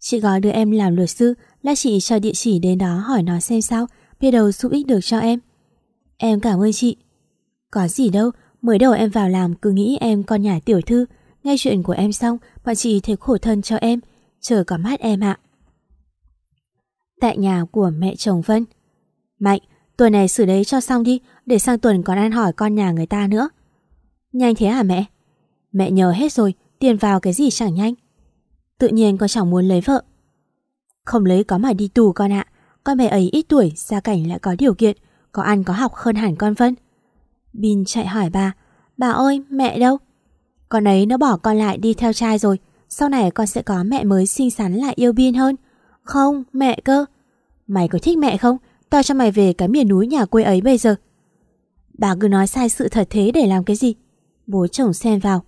Speaker 2: Chị gói đưa em làm luật sư, là chị cho địa chỉ đến đó hỏi nó xem sao, biết đâu giúp ích được cho em. Em cảm ơn chị. Có gì đâu, mới đầu em vào làm cứ nghĩ em con nhà tiểu thư, nghe chuyện của em xong, bọn chị thấy khổ thân cho em, chờ có mắt em ạ. Tại nhà của mẹ chồng Vân Mạnh, Tuần này xử đấy cho xong đi, để sang tuần còn ăn hỏi con nhà người ta nữa. Nhanh thế hả mẹ? Mẹ nhờ hết rồi, tiền vào cái gì chẳng nhanh. Tự nhiên con chẳng muốn lấy vợ. Không lấy có mà đi tù con ạ. Con bé ấy ít tuổi, gia cảnh lại có điều kiện, có ăn có học hơn hẳn con Vân. Bin chạy hỏi bà, bà ơi mẹ đâu? Con ấy nó bỏ con lại đi theo trai rồi, sau này con sẽ có mẹ mới xinh xắn lại yêu Bin hơn. Không, mẹ cơ. Mày có thích mẹ không? Tao cho mày về cái miền núi nhà quê ấy bây giờ. Bà cứ nói sai sự thật thế để làm cái gì? Bố chồng xen vào.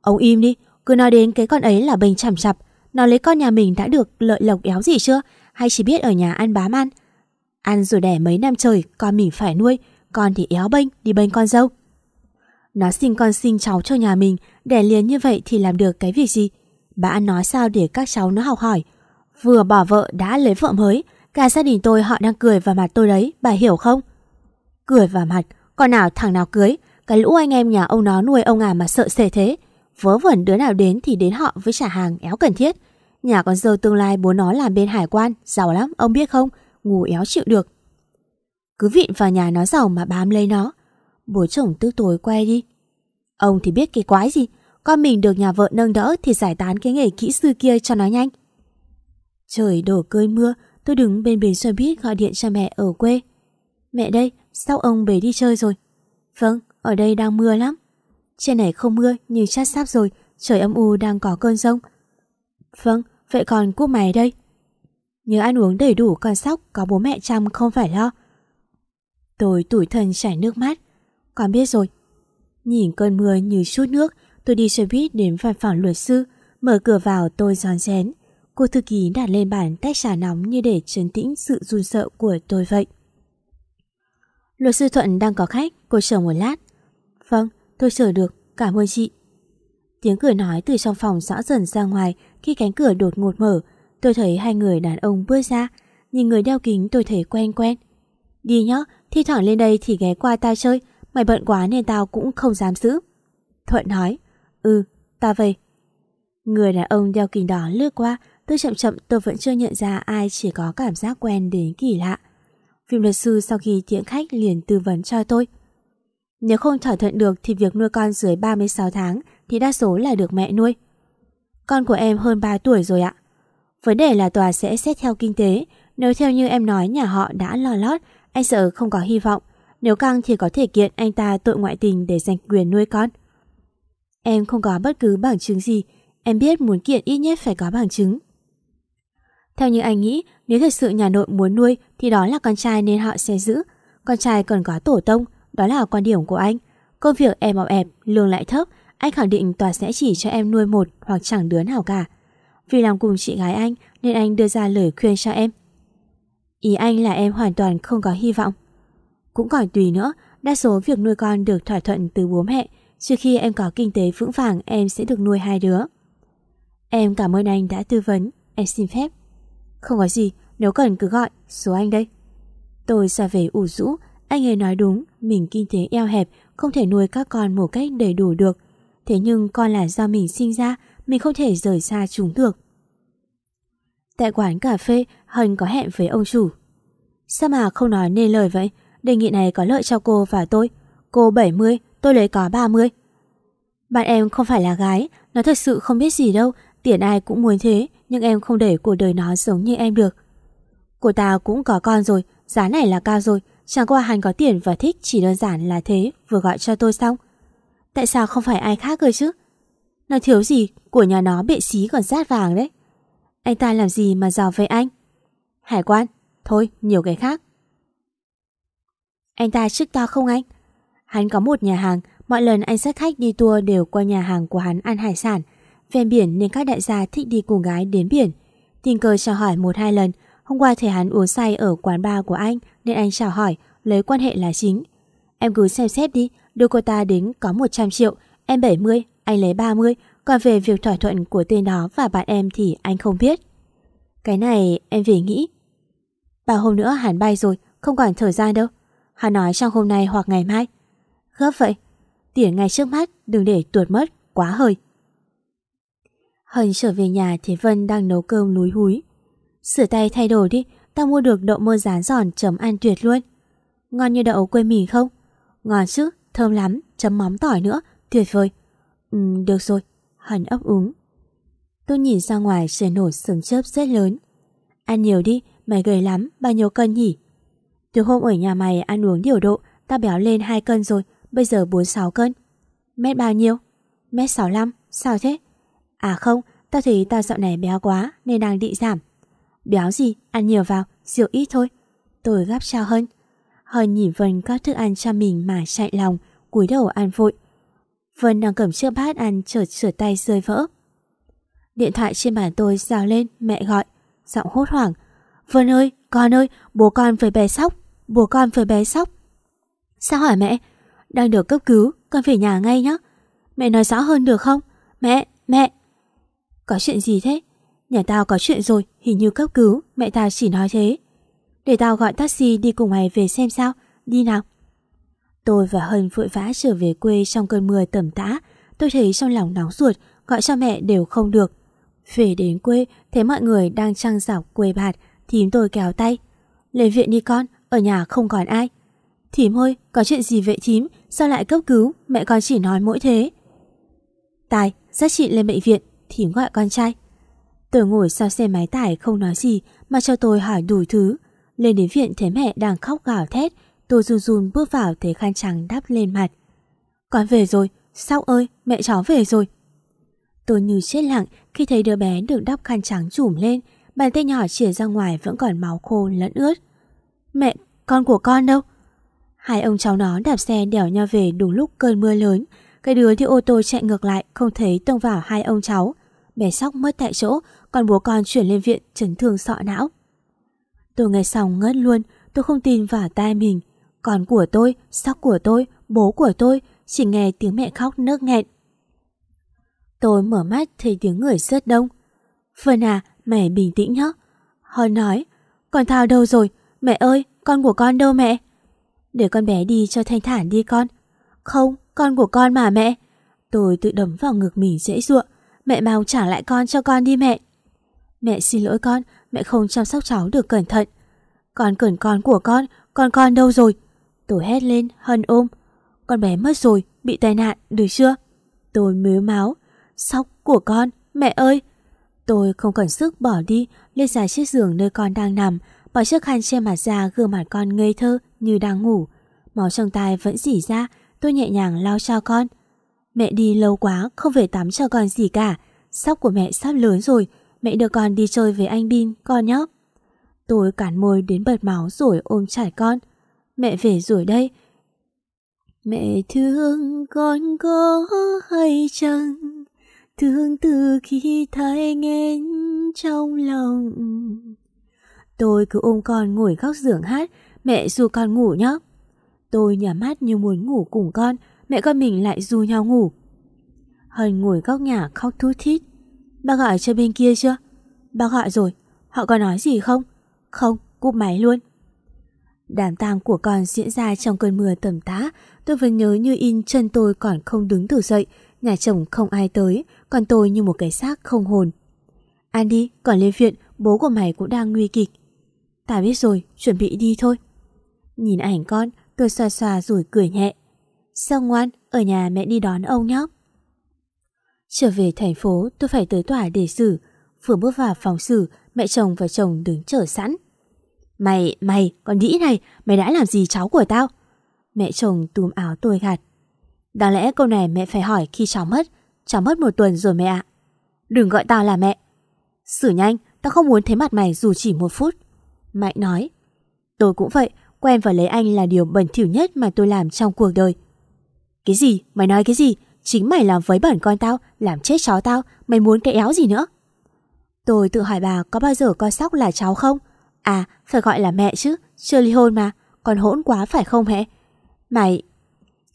Speaker 2: Ông im đi, cứ nói đến cái con ấy là bình chằm chặp. Nó lấy con nhà mình đã được lợi lộc éo gì chưa? Hay chỉ biết ở nhà ăn bám ăn? Ăn rồi đẻ mấy năm trời, con mình phải nuôi. Con thì éo bênh, đi bênh con dâu. Nó sinh con sinh cháu cho nhà mình, đẻ liền như vậy thì làm được cái việc gì? Bà ăn nói sao để các cháu nó học hỏi? Vừa bỏ vợ đã lấy vợ mới, cả gia đình tôi họ đang cười vào mặt tôi đấy, bà hiểu không? Cười vào mặt, con nào thằng nào cưới, cái lũ anh em nhà ông nó nuôi ông à mà sợ sệt thế. Vớ vẩn đứa nào đến thì đến họ với trả hàng éo cần thiết. Nhà con dâu tương lai bố nó làm bên hải quan, giàu lắm, ông biết không? Ngủ éo chịu được. Cứ vịn vào nhà nó giàu mà bám lấy nó. Bố chồng tức tối quay đi. Ông thì biết cái quái gì, con mình được nhà vợ nâng đỡ thì giải tán cái nghề kỹ sư kia cho nó nhanh. Trời đổ cơn mưa, tôi đứng bên bến xe buýt gọi điện cho mẹ ở quê. Mẹ đây, sao ông về đi chơi rồi? Vâng, ở đây đang mưa lắm. Trên này không mưa nhưng chắc sắp rồi, trời âm u đang có cơn rông. Vâng, vậy còn cô mày đây? Nhớ ăn uống đầy đủ con sóc có bố mẹ chăm không phải lo. Tôi tủi thân chảy nước mắt. Con biết rồi. Nhìn cơn mưa như chút nước, tôi đi xe buýt đến văn phòng luật sư. Mở cửa vào tôi giòn rén. Cô thư ký đặt lên bàn tách trà nóng như để trấn tĩnh sự run sợ của tôi vậy. Luật sư Thuận đang có khách, cô chờ một lát. Vâng, tôi chờ được, cảm ơn chị. Tiếng cười nói từ trong phòng rõ dần ra ngoài khi cánh cửa đột ngột mở. Tôi thấy hai người đàn ông bước ra, nhìn người đeo kính tôi thấy quen quen. Đi nhá, thi thoảng lên đây thì ghé qua tao chơi, mày bận quá nên tao cũng không dám giữ. Thuận nói, ừ, ta về. Người đàn ông đeo kính đỏ lướt qua, tôi chậm chậm tôi vẫn chưa nhận ra ai chỉ có cảm giác quen đến kỳ lạ. Phim luật sư sau khi tiễn khách liền tư vấn cho tôi. Nếu không thỏa thuận được thì việc nuôi con dưới 36 tháng thì đa số là được mẹ nuôi. Con của em hơn 3 tuổi rồi ạ. Vấn đề là tòa sẽ xét theo kinh tế. Nếu theo như em nói nhà họ đã lo lót, anh sợ không có hy vọng. Nếu căng thì có thể kiện anh ta tội ngoại tình để giành quyền nuôi con. Em không có bất cứ bằng chứng gì. Em biết muốn kiện ít nhất phải có bằng chứng. Theo như anh nghĩ, nếu thật sự nhà nội muốn nuôi thì đó là con trai nên họ sẽ giữ. Con trai còn có tổ tông, đó là quan điểm của anh. Công việc em học ẹp, lương lại thấp, anh khẳng định tòa sẽ chỉ cho em nuôi một hoặc chẳng đứa nào cả. Vì làm cùng chị gái anh nên anh đưa ra lời khuyên cho em. Ý anh là em hoàn toàn không có hy vọng. Cũng còn tùy nữa, đa số việc nuôi con được thỏa thuận từ bố mẹ, trừ khi em có kinh tế vững vàng em sẽ được nuôi hai đứa. Em cảm ơn anh đã tư vấn, em xin phép. Không có gì, nếu cần cứ gọi, số anh đây. Tôi ra về ủ rũ, anh ấy nói đúng, mình kinh tế eo hẹp, không thể nuôi các con một cách đầy đủ được. Thế nhưng con là do mình sinh ra, mình không thể rời xa chúng được. Tại quán cà phê, Hân có hẹn với ông chủ. Sao mà không nói nên lời vậy? Đề nghị này có lợi cho cô và tôi. Cô 70, tôi lấy có 30. Bạn em không phải là gái, nó thật sự không biết gì đâu, tiền ai cũng muốn thế, nhưng em không để cuộc đời nó giống như em được. Cô ta cũng có con rồi, giá này là cao rồi, chẳng qua hắn có tiền và thích chỉ đơn giản là thế, vừa gọi cho tôi xong. Tại sao không phải ai khác cơ chứ? Nó thiếu gì, của nhà nó bệ xí còn rát vàng đấy. Anh ta làm gì mà giàu với anh? Hải quan, thôi, nhiều cái khác. Anh ta chức to không anh? Hắn có một nhà hàng, mọi lần anh dắt khách đi tour đều qua nhà hàng của hắn ăn hải sản. Ven biển nên các đại gia thích đi cùng gái đến biển. Tình cờ chào hỏi một hai lần, hôm qua thấy hắn uống say ở quán bar của anh nên anh chào hỏi, lấy quan hệ là chính. Em cứ xem xét đi, đưa cô ta đến có 100 triệu, em 70, anh lấy 30, còn về việc thỏa thuận của tên đó và bạn em thì anh không biết. Cái này em về nghĩ. Bao hôm nữa hắn bay rồi, không còn thời gian đâu. Hắn nói trong hôm nay hoặc ngày mai. Gấp vậy, tiền ngay trước mắt, đừng để tuột mất, quá hơi. Hân trở về nhà thì Vân đang nấu cơm núi húi. Sửa tay thay đồ đi, tao mua được đậu mơ rán giòn chấm ăn tuyệt luôn. Ngon như đậu quê mình không? Ngon chứ, thơm lắm, chấm mắm tỏi nữa, tuyệt vời. Ừ, được rồi, hắn ấp úng. Tôi nhìn ra ngoài trời nổi sừng chớp rất lớn. Ăn nhiều đi, mày gầy lắm, bao nhiêu cân nhỉ? Từ hôm ở nhà mày ăn uống điều độ, tao béo lên 2 cân rồi, bây giờ 46 cân. Mét bao nhiêu? Mét 65, sao thế? À không, tao thấy tao dạo này béo quá nên đang định giảm. Béo gì, ăn nhiều vào, rượu ít thôi. Tôi gắp trao hơn. Hân nhìn Vân các thức ăn cho mình mà chạy lòng, cúi đầu ăn vội. Vân đang cầm chiếc bát ăn chợt sửa tay rơi vỡ. Điện thoại trên bàn tôi rào lên, mẹ gọi, giọng hốt hoảng. Vân ơi, con ơi, bố con phải bé sóc, bố con phải bé sóc. Sao hỏi mẹ? Đang được cấp cứu, con về nhà ngay nhé. Mẹ nói rõ hơn được không? Mẹ, mẹ. Có chuyện gì thế? Nhà tao có chuyện rồi, hình như cấp cứu, mẹ tao chỉ nói thế. Để tao gọi taxi đi cùng mày về xem sao, đi nào. Tôi và Hân vội vã trở về quê trong cơn mưa tầm tã. Tôi thấy trong lòng nóng ruột, gọi cho mẹ đều không được. Về đến quê, thấy mọi người đang trăng dọc quê bạt, thím tôi kéo tay. Lên viện đi con, ở nhà không còn ai. Thím ơi, có chuyện gì vậy thím, sao lại cấp cứu, mẹ con chỉ nói mỗi thế. Tài, dắt chị lên bệnh viện, thím gọi con trai. Tôi ngồi sau xe máy tải không nói gì mà cho tôi hỏi đủ thứ. Lên đến viện thấy mẹ đang khóc gào thét, tôi run run bước vào thấy khăn trắng đắp lên mặt. Con về rồi, sao ơi, mẹ cháu về rồi. Tôi như chết lặng khi thấy đứa bé được đắp khăn trắng trùm lên, bàn tay nhỏ chìa ra ngoài vẫn còn máu khô lẫn ướt. Mẹ, con của con đâu? Hai ông cháu nó đạp xe đèo nhau về đúng lúc cơn mưa lớn. Cái đứa thì ô tô chạy ngược lại không thấy tông vào hai ông cháu. Bé sóc mất tại chỗ, còn bố con chuyển lên viện chấn thương sọ não. Tôi nghe xong ngất luôn, tôi không tin vào tai mình. Con của tôi, sóc của tôi, bố của tôi, chỉ nghe tiếng mẹ khóc nức nghẹn. Tôi mở mắt thấy tiếng người rất đông. Vân à, mẹ bình tĩnh nhé. Họ nói, con Thao đâu rồi? Mẹ ơi, con của con đâu mẹ? Để con bé đi cho thanh thản đi con. Không, con của con mà mẹ. Tôi tự đấm vào ngực mình dễ dụa. Mẹ mau trả lại con cho con đi mẹ. Mẹ xin lỗi con, mẹ không chăm sóc cháu được cẩn thận. Con cần con của con, con con đâu rồi? Tôi hét lên, hân ôm. Con bé mất rồi, bị tai nạn, được chưa? Tôi mếu máu. Sóc của con, mẹ ơi! Tôi không cần sức bỏ đi, lên dài chiếc giường nơi con đang nằm, bỏ chiếc khăn che mặt ra gương mặt con ngây thơ như đang ngủ. Máu trong tai vẫn dỉ ra, tôi nhẹ nhàng lau cho con. Mẹ đi lâu quá, không về tắm cho con gì cả. Sóc của mẹ sắp lớn rồi, mẹ đưa con đi chơi với anh Bin, con nhé. Tôi cản môi đến bật máu rồi ôm chặt con. Mẹ về rồi đây. Mẹ thương con có hay chăng? Thương từ khi thai nghén trong lòng. Tôi cứ ôm con ngồi góc giường hát, mẹ ru con ngủ nhé. Tôi nhắm mắt như muốn ngủ cùng con, mẹ con mình lại ru nhau ngủ. Hân ngồi góc nhà khóc thút thít. Bác gọi cho bên kia chưa? Bác gọi rồi, họ có nói gì không? Không, cúp máy luôn. Đám tang của con diễn ra trong cơn mưa tầm tã. tôi vẫn nhớ như in chân tôi còn không đứng từ dậy, nhà chồng không ai tới, còn tôi như một cái xác không hồn. An đi, còn lên viện, bố của mày cũng đang nguy kịch. Ta biết rồi, chuẩn bị đi thôi. Nhìn ảnh con, tôi xoa xoa rồi cười nhẹ. Sao ngoan, ở nhà mẹ đi đón ông nhóc. Trở về thành phố, tôi phải tới tòa để xử. Vừa bước vào phòng xử, mẹ chồng và chồng đứng chờ sẵn. Mày, mày, con đĩ này, mày đã làm gì cháu của tao? Mẹ chồng túm áo tôi gạt. Đáng lẽ câu này mẹ phải hỏi khi cháu mất. Cháu mất một tuần rồi mẹ ạ. Đừng gọi tao là mẹ. Xử nhanh, tao không muốn thấy mặt mày dù chỉ một phút. Mạnh nói. Tôi cũng vậy, quen và lấy anh là điều bẩn thỉu nhất mà tôi làm trong cuộc đời. Cái gì? Mày nói cái gì? Chính mày làm vấy bẩn con tao, làm chết cháu tao, mày muốn cái éo gì nữa? Tôi tự hỏi bà có bao giờ coi sóc là cháu không? À, phải gọi là mẹ chứ, chưa ly hôn mà, còn hỗn quá phải không mẹ? Mày...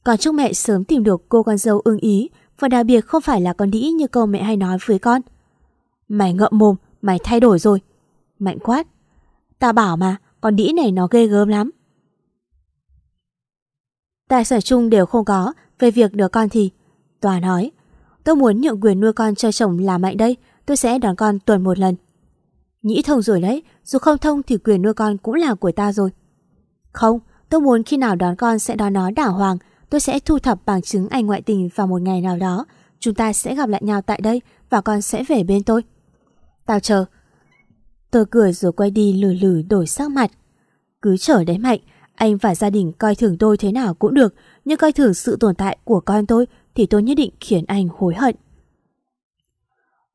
Speaker 2: Còn chúc mẹ sớm tìm được cô con dâu ưng ý và đặc biệt không phải là con đĩ như câu mẹ hay nói với con. Mày ngậm mồm, mày thay đổi rồi. Mạnh quát. Ta bảo mà, con đĩ này nó ghê gớm lắm. Tài sản chung đều không có, về việc đứa con thì... Tòa nói, tôi muốn nhượng quyền nuôi con cho chồng là mạnh đây, tôi sẽ đón con tuần một lần. Nhĩ thông rồi đấy, dù không thông thì quyền nuôi con cũng là của ta rồi. Không, Tôi muốn khi nào đón con sẽ đón nó đảo hoàng. Tôi sẽ thu thập bằng chứng anh ngoại tình vào một ngày nào đó. Chúng ta sẽ gặp lại nhau tại đây và con sẽ về bên tôi. Tao chờ. Tôi cười rồi quay đi lử lử đổi sắc mặt. Cứ chờ đấy mạnh, anh và gia đình coi thường tôi thế nào cũng được, nhưng coi thường sự tồn tại của con tôi thì tôi nhất định khiến anh hối hận.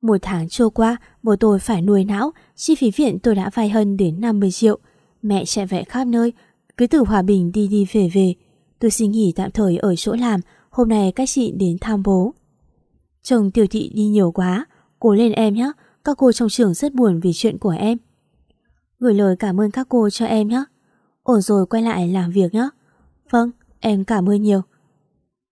Speaker 2: Một tháng trôi qua, bố tôi phải nuôi não, chi phí viện tôi đã vay hơn đến 50 triệu. Mẹ chạy vẽ khắp nơi, cứ từ Hòa Bình đi đi về về. Tôi xin nghỉ tạm thời ở chỗ làm, hôm nay các chị đến thăm bố. Chồng tiểu thị đi nhiều quá, cố lên em nhé, các cô trong trường rất buồn vì chuyện của em. Gửi lời cảm ơn các cô cho em nhé. Ổn rồi quay lại làm việc nhé. Vâng, em cảm ơn nhiều.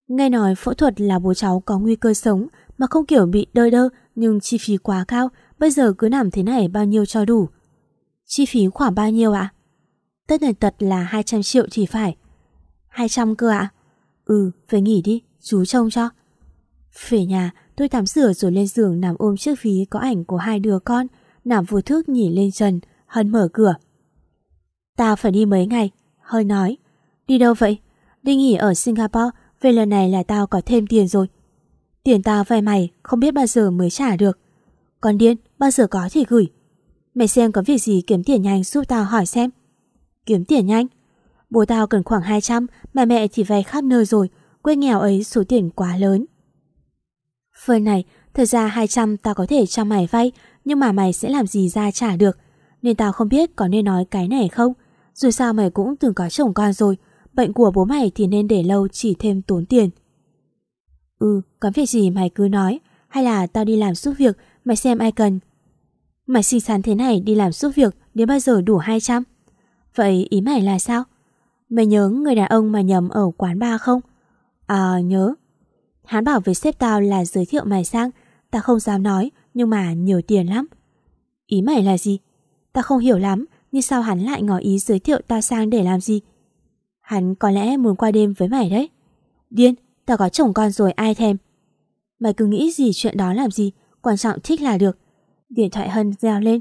Speaker 2: Nghe nói phẫu thuật là bố cháu có nguy cơ sống mà không kiểu bị đơ đơ nhưng chi phí quá cao, bây giờ cứ nằm thế này bao nhiêu cho đủ. Chi phí khoảng bao nhiêu ạ? Tất này tật là 200 triệu thì phải. 200 cơ ạ? Ừ, về nghỉ đi, chú trông cho. Về nhà, tôi tắm rửa rồi lên giường nằm ôm chiếc ví có ảnh của hai đứa con, nằm vô thức nhìn lên trần, Hân mở cửa. ta phải đi mấy ngày, Hơi nói. Đi đâu vậy? Đi nghỉ ở Singapore, về lần này là tao có thêm tiền rồi. Tiền tao vay mày không biết bao giờ mới trả được. Còn điên, bao giờ có thì gửi. Mày xem có việc gì kiếm tiền nhanh giúp tao hỏi xem. Kiếm tiền nhanh? Bố tao cần khoảng 200 mà mẹ thì vay khắp nơi rồi. Quê nghèo ấy số tiền quá lớn. Phần này, thật ra 200 tao có thể cho mày vay nhưng mà mày sẽ làm gì ra trả được. Nên tao không biết có nên nói cái này không. Dù sao mày cũng từng có chồng con rồi. Bệnh của bố mày thì nên để lâu chỉ thêm tốn tiền. Ừ, có việc gì mày cứ nói Hay là tao đi làm giúp việc Mày xem ai cần? Mày xinh xắn thế này đi làm giúp việc Đến bao giờ đủ 200 Vậy ý mày là sao? Mày nhớ người đàn ông mà nhầm ở quán bar không? À nhớ. Hắn bảo với sếp tao là giới thiệu mày sang Tao không dám nói Nhưng mà nhiều tiền lắm. Ý mày là gì? Tao không hiểu lắm Nhưng sao hắn lại ngỏ ý giới thiệu tao sang để làm gì? Hắn có lẽ muốn qua đêm với mày đấy. Điên Tao có chồng con rồi, ai thèm? Mày cứ nghĩ gì chuyện đó làm gì? Quan trọng thích là được. Điện thoại Hân reo lên.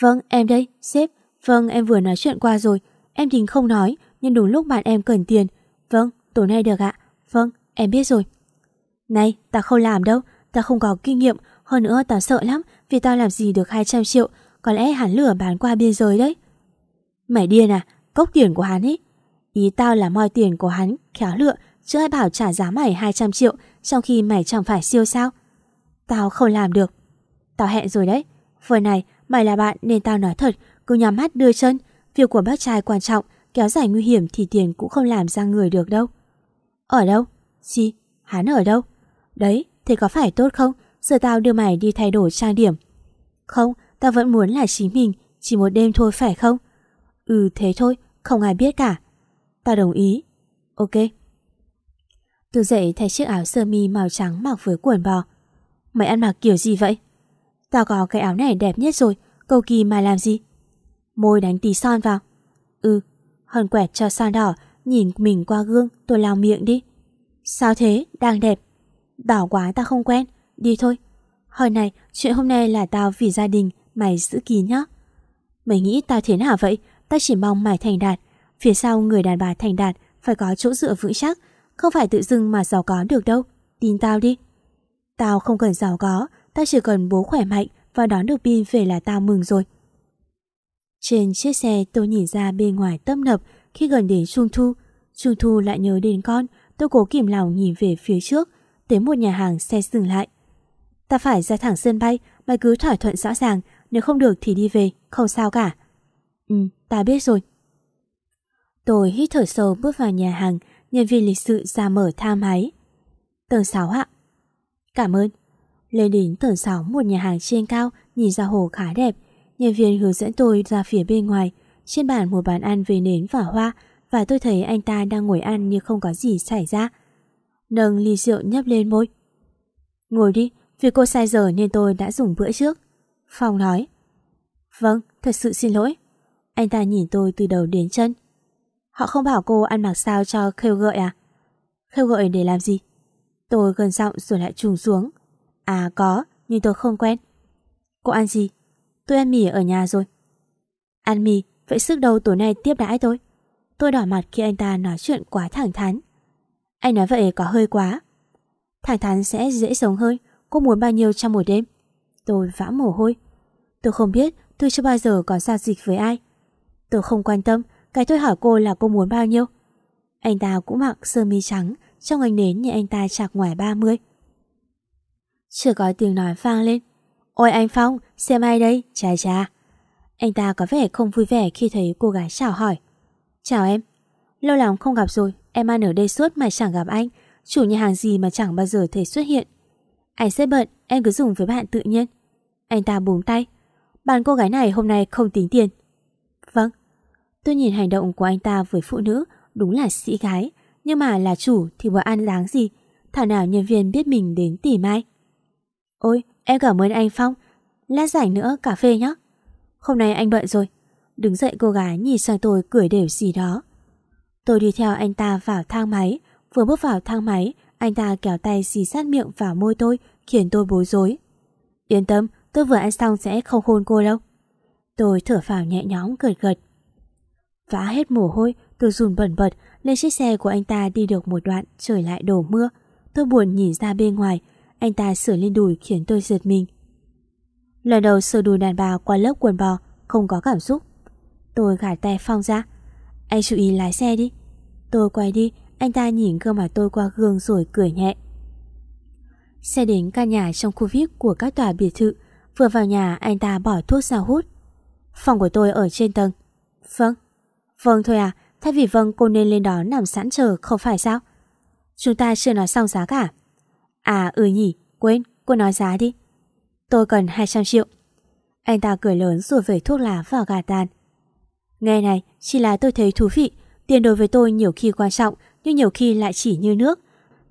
Speaker 2: Vâng em đây, sếp. Vâng em vừa nói chuyện qua rồi. Em tính không nói, Nhưng đúng lúc bạn em cần tiền. Vâng tối nay được ạ. Vâng em biết rồi. Này tao không làm đâu. Tao không có kinh nghiệm. Hơn nữa tao sợ lắm, Vì tao làm gì được 200 triệu. Có lẽ hắn lửa bán qua biên giới đấy. Mày điên à? Cốc tiền của hắn ấy. Ý tao là moi tiền của hắn, Khéo lựa chứ ai bảo trả giá mày 200 triệu trong khi mày chẳng phải siêu sao. Tao không làm được. Tao hẹn rồi đấy. Vừa này, mày là bạn nên tao nói thật, cứ nhắm mắt đưa chân. Việc của bác trai quan trọng, kéo dài nguy hiểm thì tiền cũng không làm ra người được đâu. Ở đâu? Gì? Hắn ở đâu? Đấy, thì có phải tốt không? Giờ tao đưa mày đi thay đổi trang điểm. Không, tao vẫn muốn là chính mình, chỉ một đêm thôi phải không? Ừ thế thôi, không ai biết cả. Tao đồng ý. Ok. Tôi dậy thay chiếc áo sơ mi màu trắng mặc với quần bò. Mày ăn mặc kiểu gì vậy? Tao có cái áo này đẹp nhất rồi, cầu kỳ mà làm gì? Môi đánh tí son vào. Ừ, hòn quẹt cho son đỏ, nhìn mình qua gương, tôi lao miệng đi. Sao thế, đang đẹp. Đỏ quá tao không quen, đi thôi. Hồi này, chuyện hôm nay là tao vì gia đình, mày giữ kín nhá. Mày nghĩ tao thế nào vậy? Tao chỉ mong mày thành đạt. Phía sau người đàn bà thành đạt phải có chỗ dựa vững chắc, không phải tự dưng mà giàu có được đâu. Tin tao đi. Tao không cần giàu có Tao chỉ cần bố khỏe mạnh Và đón được pin về là tao mừng rồi. Trên chiếc xe tôi nhìn ra bên ngoài tâm nập Khi gần đến Trung Thu. Trung Thu lại nhớ đến con Tôi cố kìm lòng nhìn về phía trước Đến một nhà hàng xe dừng lại. Ta phải ra thẳng sân bay Mày cứ thỏa thuận rõ ràng Nếu không được thì đi về, không sao cả. Ừ, ta biết rồi. Tôi hít thở sâu bước vào nhà hàng nhân viên lịch sự ra mở tham máy. Tầng 6 ạ. Cảm ơn. Lên đến tầng 6 một nhà hàng trên cao nhìn ra hồ khá đẹp. Nhân viên hướng dẫn tôi ra phía bên ngoài. Trên bàn một bàn ăn về nến và hoa và tôi thấy anh ta đang ngồi ăn như không có gì xảy ra. Nâng ly rượu nhấp lên môi. Ngồi đi, vì cô sai giờ nên tôi đã dùng bữa trước. Phong nói. Vâng, thật sự xin lỗi. Anh ta nhìn tôi từ đầu đến chân. Họ không bảo cô ăn mặc sao cho khêu gợi à? Khêu gợi để làm gì? Tôi gần giọng rồi lại trùng xuống. À có, nhưng tôi không quen. Cô ăn gì? Tôi ăn mì ở nhà rồi. Ăn mì, vậy sức đâu tối nay tiếp đãi tôi? Tôi đỏ mặt khi anh ta nói chuyện quá thẳng thắn. Anh nói vậy có hơi quá. Thẳng thắn sẽ dễ sống hơn. Cô muốn bao nhiêu trong một đêm? Tôi vã mồ hôi. Tôi không biết, tôi chưa bao giờ có giao dịch với ai. Tôi không quan tâm, cái tôi hỏi cô là cô muốn bao nhiêu. Anh ta cũng mặc sơ mi trắng, trong ánh nến như anh ta chạc ngoài 30. Chưa có tiếng nói vang lên. Ôi anh Phong, xem ai đây, chà chà. Anh ta có vẻ không vui vẻ khi thấy cô gái chào hỏi. Chào em. Lâu lắm không gặp rồi, em ăn ở đây suốt mà chẳng gặp anh. Chủ nhà hàng gì mà chẳng bao giờ thể xuất hiện. Anh sẽ bận, em cứ dùng với bạn tự nhiên. Anh ta búng tay. Bạn cô gái này hôm nay không tính tiền. Tôi nhìn hành động của anh ta với phụ nữ đúng là sĩ gái. Nhưng mà là chủ thì bữa ăn đáng gì. Thảo nào nhân viên biết mình đến tỉ mai. Ôi, em cảm ơn anh Phong. Lát rảnh nữa cà phê nhé. Hôm nay anh bận rồi. Đứng dậy cô gái nhìn sang tôi cười đều gì đó. Tôi đi theo anh ta vào thang máy. Vừa bước vào thang máy, anh ta kéo tay xì sát miệng vào môi tôi, khiến tôi bối rối. Yên tâm, tôi vừa ăn xong sẽ không hôn cô đâu. Tôi thở phào nhẹ nhõm gật gật. Vã hết mồ hôi, tôi run bẩn bật, lên chiếc xe của anh ta đi được một đoạn, trời lại đổ mưa. Tôi buồn nhìn ra bên ngoài, anh ta sửa lên đùi khiến tôi giật mình. Lần đầu sửa đùi đàn bà qua lớp quần bò, không có cảm xúc. Tôi gạt tay Phong ra. Anh chú ý lái xe đi. Tôi quay đi, anh ta nhìn gương mặt tôi qua gương rồi cười nhẹ. Xe đến căn nhà trong khu VIP của các tòa biệt thự. Vừa vào nhà anh ta bỏ thuốc ra hút. Phòng của tôi ở trên tầng. Vâng. Vâng thôi à, thay vì vâng cô nên lên đó nằm sẵn chờ không phải sao? Chúng ta chưa nói xong giá cả. À ừ nhỉ, quên, cô nói giá đi. Tôi cần 200 triệu. Anh ta cười lớn rồi về thuốc lá vào gà tàn. Nghe này, chỉ là tôi thấy thú vị. Tiền đối với tôi nhiều khi quan trọng, nhưng nhiều khi lại chỉ như nước.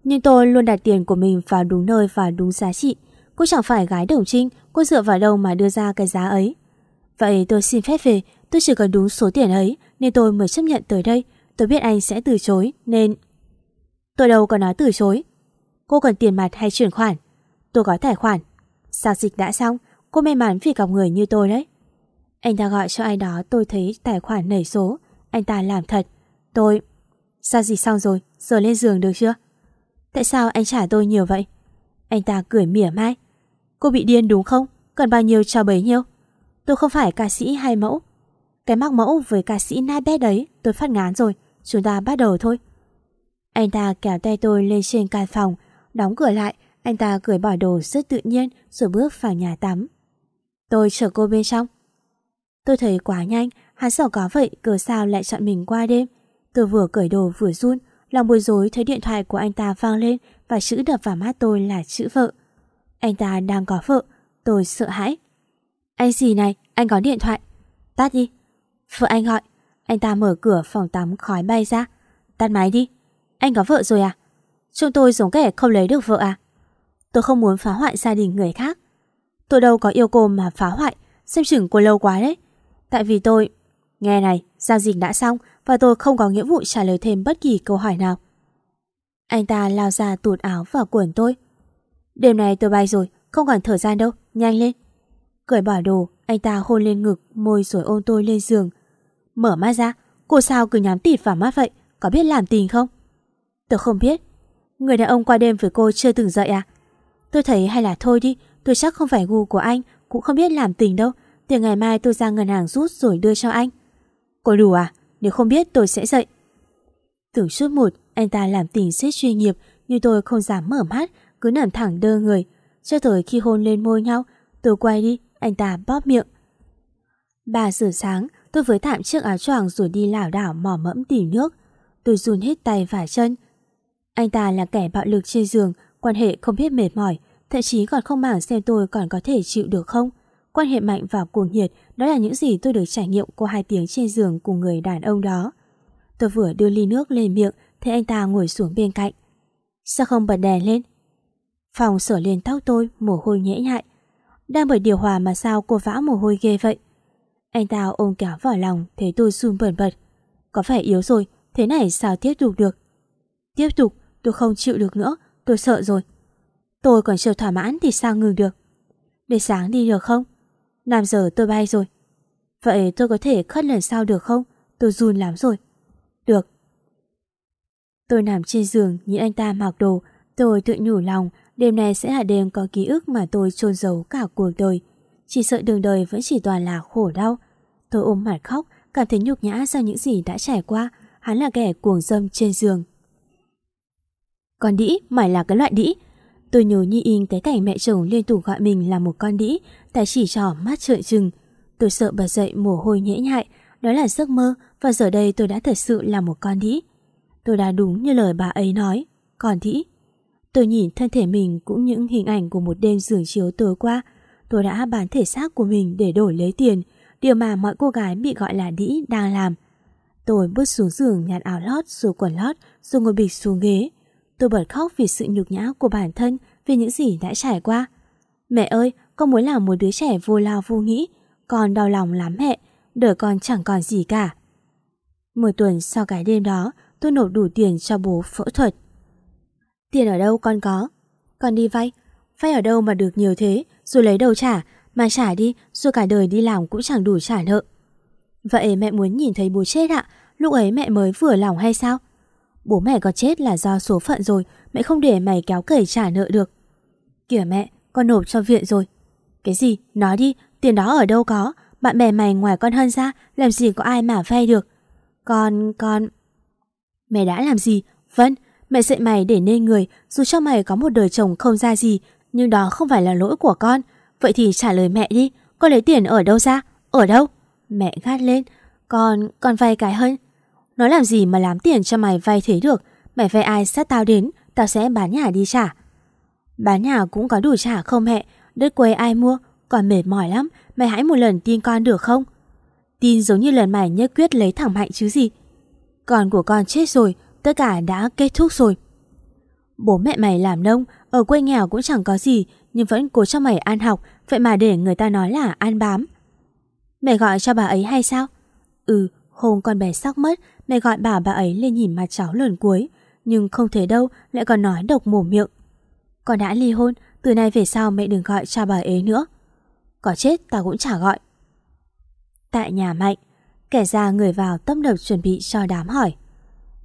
Speaker 2: Nhưng tôi luôn đặt tiền của mình vào đúng nơi và đúng giá trị. Cô chẳng phải gái đồng trinh, cô dựa vào đâu mà đưa ra cái giá ấy. Vậy tôi xin phép về, tôi chỉ cần đúng số tiền ấy, nên tôi mới chấp nhận tới đây. Tôi biết anh sẽ từ chối, nên... Tôi đâu có nói từ chối. Cô cần tiền mặt hay chuyển khoản? Tôi có tài khoản. Giao dịch đã xong, cô may mắn vì gặp người như tôi đấy. Anh ta gọi cho ai đó tôi thấy tài khoản nảy số. Anh ta làm thật. Tôi... Giao dịch xong rồi, giờ lên giường được chưa? Tại sao anh trả tôi nhiều vậy? Anh ta cười mỉa mai. Cô bị điên đúng không? Cần bao nhiêu cho bấy nhiêu? Tôi không phải ca sĩ hay mẫu. Cái mắc mẫu với ca sĩ nai bé đấy tôi phát ngán rồi. Chúng ta bắt đầu thôi. Anh ta kéo tay tôi lên trên căn phòng, đóng cửa lại. Anh ta cười bỏ đồ rất tự nhiên rồi bước vào nhà tắm. Tôi chở cô bên trong. Tôi thấy quá nhanh, hắn sợ có vậy cờ sao lại chọn mình qua đêm. Tôi vừa cởi đồ vừa run, lòng bối rối thấy điện thoại của anh ta vang lên và chữ đập vào mắt tôi là chữ vợ. Anh ta đang có vợ, tôi sợ hãi. Anh gì này, anh có điện thoại. Tắt đi. Vợ anh gọi. Anh ta mở cửa phòng tắm khói bay ra. Tắt máy đi. Anh có vợ rồi à? Chúng tôi giống kẻ không lấy được vợ à? Tôi không muốn phá hoại gia đình người khác. Tôi đâu có yêu cô mà phá hoại, xem chừng cô lâu quá đấy. Tại vì tôi... Nghe này, giao dịch đã xong và tôi không có nghĩa vụ trả lời thêm bất kỳ câu hỏi nào. Anh ta lao ra tụt áo vào quần tôi. Đêm này tôi bay rồi, không còn thời gian đâu, nhanh lên. Cởi bỏ đồ, anh ta hôn lên ngực, môi rồi ôm tôi lên giường. Mở mắt ra, cô sao cứ nhắm tịt vào mắt vậy, có biết làm tình không? Tôi không biết. Người đàn ông qua đêm với cô chưa từng dậy à? Tôi thấy hay là thôi đi, tôi chắc không phải gu của anh, cũng không biết làm tình đâu. Từ ngày mai tôi ra ngân hàng rút rồi đưa cho anh. Cô đủ à? Nếu không biết tôi sẽ dậy. tưởng chút một, anh ta làm tình rất chuyên nghiệp, nhưng tôi không dám mở mắt, cứ nằm thẳng đơ người. Cho tới khi hôn lên môi nhau, tôi quay đi, anh ta bóp miệng. bà giờ sáng, tôi với tạm chiếc áo choàng rồi đi lảo đảo mò mẫm tìm nước. Tôi run hết tay và chân. Anh ta là kẻ bạo lực trên giường, quan hệ không biết mệt mỏi, thậm chí còn không màng xem tôi còn có thể chịu được không. Quan hệ mạnh và cuồng nhiệt đó là những gì tôi được trải nghiệm qua hai tiếng trên giường cùng người đàn ông đó. Tôi vừa đưa ly nước lên miệng thấy anh ta ngồi xuống bên cạnh. Sao không bật đèn lên? Phòng sở lên tóc tôi, mồ hôi nhễ nhại. Đang bởi điều hòa mà sao cô vã mồ hôi ghê vậy? Anh ta ôm kéo vào lòng, thấy tôi run bẩn bật. Có phải yếu rồi, thế này sao tiếp tục được? Tiếp tục, tôi không chịu được nữa, tôi sợ rồi. Tôi còn chưa thỏa mãn thì sao ngừng được? Để sáng đi được không? 5 giờ tôi bay rồi. Vậy tôi có thể khất lần sau được không? Tôi run lắm rồi. được Tôi nằm trên giường nhìn anh ta mặc đồ, tôi tự nhủ lòng đêm nay sẽ là đêm có ký ức mà tôi chôn giấu cả cuộc đời. Chỉ sợ đường đời vẫn chỉ toàn là khổ đau. Tôi ôm mặt khóc, cảm thấy nhục nhã sau những gì đã trải qua. Hắn là kẻ cuồng dâm trên giường. Con đĩ, mày là cái loại đĩ. Tôi nhớ như in cái cảnh mẹ chồng liên tục gọi mình là một con đĩ, tại chỉ trỏ mắt trợn trừng. Tôi sợ bật dậy mồ hôi nhễ nhại, đó là giấc mơ và giờ đây tôi đã thật sự là một con đĩ. Tôi đã đúng như lời bà ấy nói, còn đĩ. Tôi nhìn thân thể mình cũng những hình ảnh của một đêm giường chiếu tối qua. Tôi đã bán thể xác của mình để đổi lấy tiền, điều mà mọi cô gái bị gọi là đĩ đang làm. Tôi bước xuống giường nhặt áo lót rồi quần lót rồi ngồi bịch xuống ghế. Tôi bật khóc vì sự nhục nhã của bản thân vì những gì đã trải qua. Mẹ ơi, con muốn làm một đứa trẻ vô lao vô nghĩ. Con đau lòng lắm mẹ, đời con chẳng còn gì cả. Một tuần sau cái đêm đó, tôi nộp đủ tiền cho bố phẫu thuật. Tiền ở đâu con có? Con đi vay. Vay ở đâu mà được nhiều thế, rồi lấy đâu trả, mà trả đi, rồi cả đời đi làm cũng chẳng đủ trả nợ. Vậy mẹ muốn nhìn thấy bố chết ạ, lúc ấy mẹ mới vừa lòng hay sao? Bố mẹ có chết là do số phận rồi, mẹ không để mày kéo cẩy trả nợ được. Kìa mẹ, con nộp cho viện rồi. Cái gì? Nói đi, tiền đó ở đâu có? Bạn bè mày ngoài con hơn ra, làm gì có ai mà vay được? Con, con... Mẹ đã làm gì? Vâng, mẹ dạy mày để nên người, dù cho mày có một đời chồng không ra gì, nhưng đó không phải là lỗi của con. Vậy thì trả lời mẹ đi, con lấy tiền ở đâu ra? Ở đâu? Mẹ gắt lên, con, con vay cái hơn. Nó làm gì mà làm tiền cho mày vay thế được, mày vay ai sát tao đến, tao sẽ bán nhà đi trả. Bán nhà cũng có đủ trả không mẹ, đất quê ai mua, còn mệt mỏi lắm, mày hãy một lần tin con được không? Tin giống như lần mày nhất quyết lấy thẳng mạnh chứ gì. Con của con chết rồi, tất cả đã kết thúc rồi. Bố mẹ mày làm nông, ở quê nghèo cũng chẳng có gì, nhưng vẫn cố cho mày ăn học, vậy mà để người ta nói là ăn bám. Mẹ gọi cho bà ấy hay sao? Ừ, hôm con bé sóc mất, mẹ gọi bà bà ấy lên nhìn mặt cháu lần cuối, nhưng không thể đâu, lại còn nói độc mồm miệng. Con đã ly hôn, từ nay về sau mẹ đừng gọi cho bà ấy nữa. Có chết tao cũng chả gọi. Tại nhà Mạnh, kẻ ra người vào tâm đập chuẩn bị cho đám hỏi.